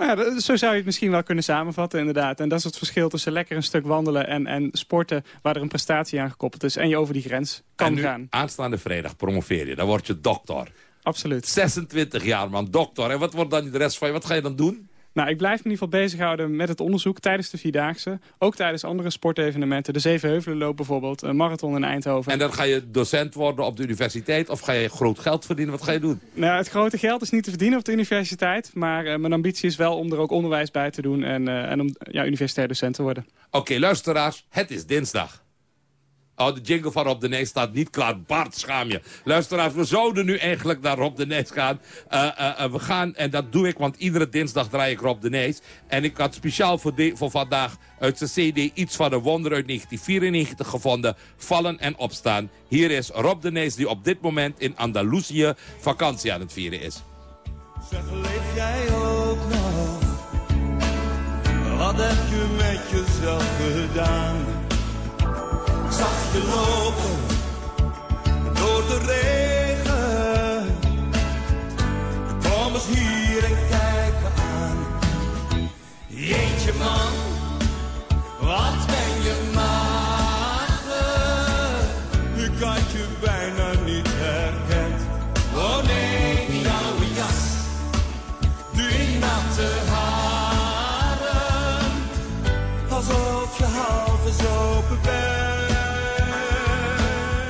Nou, ja, zo zou je het misschien wel kunnen samenvatten, inderdaad. En dat is het verschil tussen lekker een stuk wandelen en, en sporten... waar er een prestatie aan gekoppeld is en je over die grens kan nu, gaan. aanstaande vrijdag promoveer je. Dan word je dokter. Absoluut. 26 jaar, man, dokter. En wat wordt dan de rest van je? Wat ga je dan doen? Nou, ik blijf me in ieder geval bezighouden met het onderzoek tijdens de Vierdaagse. Ook tijdens andere sportevenementen. De Zevenheuvelenloop bijvoorbeeld, een marathon in Eindhoven. En dan ga je docent worden op de universiteit? Of ga je groot geld verdienen? Wat ga je doen? Nou, het grote geld is niet te verdienen op de universiteit. Maar eh, mijn ambitie is wel om er ook onderwijs bij te doen en, eh, en om ja, universitair docent te worden. Oké, luisteraars, het is dinsdag. Oh, de jingle van Rob de Nijs staat niet klaar. Bart, schaam je. Luisteraars, we zouden nu eigenlijk naar Rob de Nijs gaan. Eh, eh, eh, we gaan, en dat doe ik, want iedere dinsdag draai ik Rob de Nijs. En ik had speciaal voor, voor vandaag uit zijn cd iets van een wonder uit 1994 gevonden. Vallen en opstaan. Hier is Rob de Nijs die op dit moment in Andalusië vakantie aan het vieren is. Zeg, leef jij ook nog? Wat heb je met jezelf gedaan? Zag je lopen door de regen. Kom eens hier en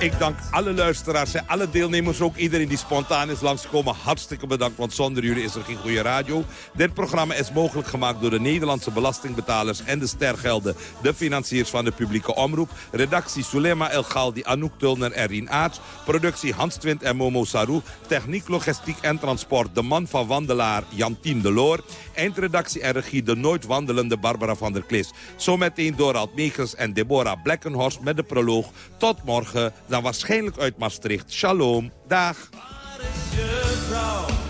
Ik dank alle luisteraars en alle deelnemers, ook iedereen die spontaan is langsgekomen. Hartstikke bedankt, want zonder jullie is er geen goede radio. Dit programma is mogelijk gemaakt door de Nederlandse belastingbetalers en de stergelden, de financiers van de publieke omroep. Redactie Sulema El Galdi, Anouk Tulner en Rien Aarts. Productie Hans Twint en Momo Sarou. Techniek, logistiek en transport, de man van Wandelaar, Jantien Deloor. Eindredactie en regie, de nooit wandelende Barbara van der Klis. Zometeen Dorald Megens en Deborah Blekkenhorst met de proloog. Tot morgen, dan waarschijnlijk uit Maastricht. Shalom, dag. je vrouw?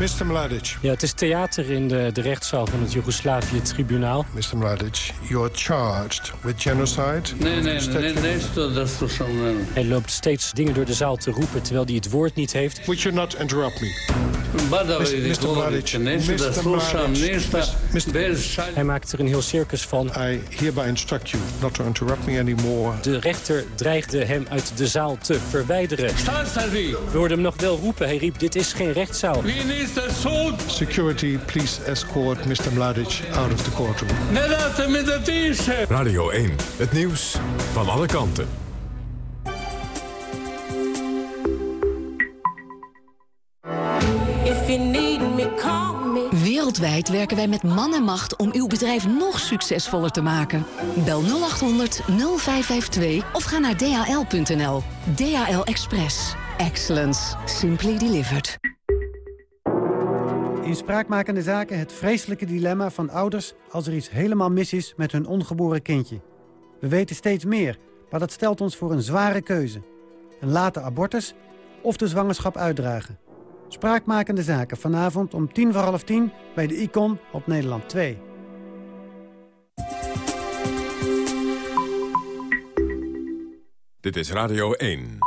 Mr. Mladic. Ja, het is theater in de, de rechtszaal van het Joegoslavië-tribunaal. Mr. Mladic, you're charged with genocide. Nee, nee, nee, nee, dat is toch Hij loopt steeds dingen door de zaal te roepen terwijl hij het woord niet heeft. Would you not interrupt me? Hij maakt er een heel circus van. I hereby instruct you not to interrupt me anymore. De rechter dreigde hem uit de zaal te verwijderen. We hoorden hem nog wel roepen. Hij riep, dit is geen rechtszaal. Security, please escort Mr. Mladic out of the courtroom. Radio 1, het nieuws van alle kanten. Wereldwijd werken wij met man en macht om uw bedrijf nog succesvoller te maken. Bel 0800 0552 of ga naar dhl.nl. DHL Express. Excellence. Simply delivered. In spraakmakende zaken het vreselijke dilemma van ouders... als er iets helemaal mis is met hun ongeboren kindje. We weten steeds meer, maar dat stelt ons voor een zware keuze. Een late abortus of de zwangerschap uitdragen. Spraakmakende zaken vanavond om tien voor half tien bij de Icon op Nederland 2. Dit is Radio 1.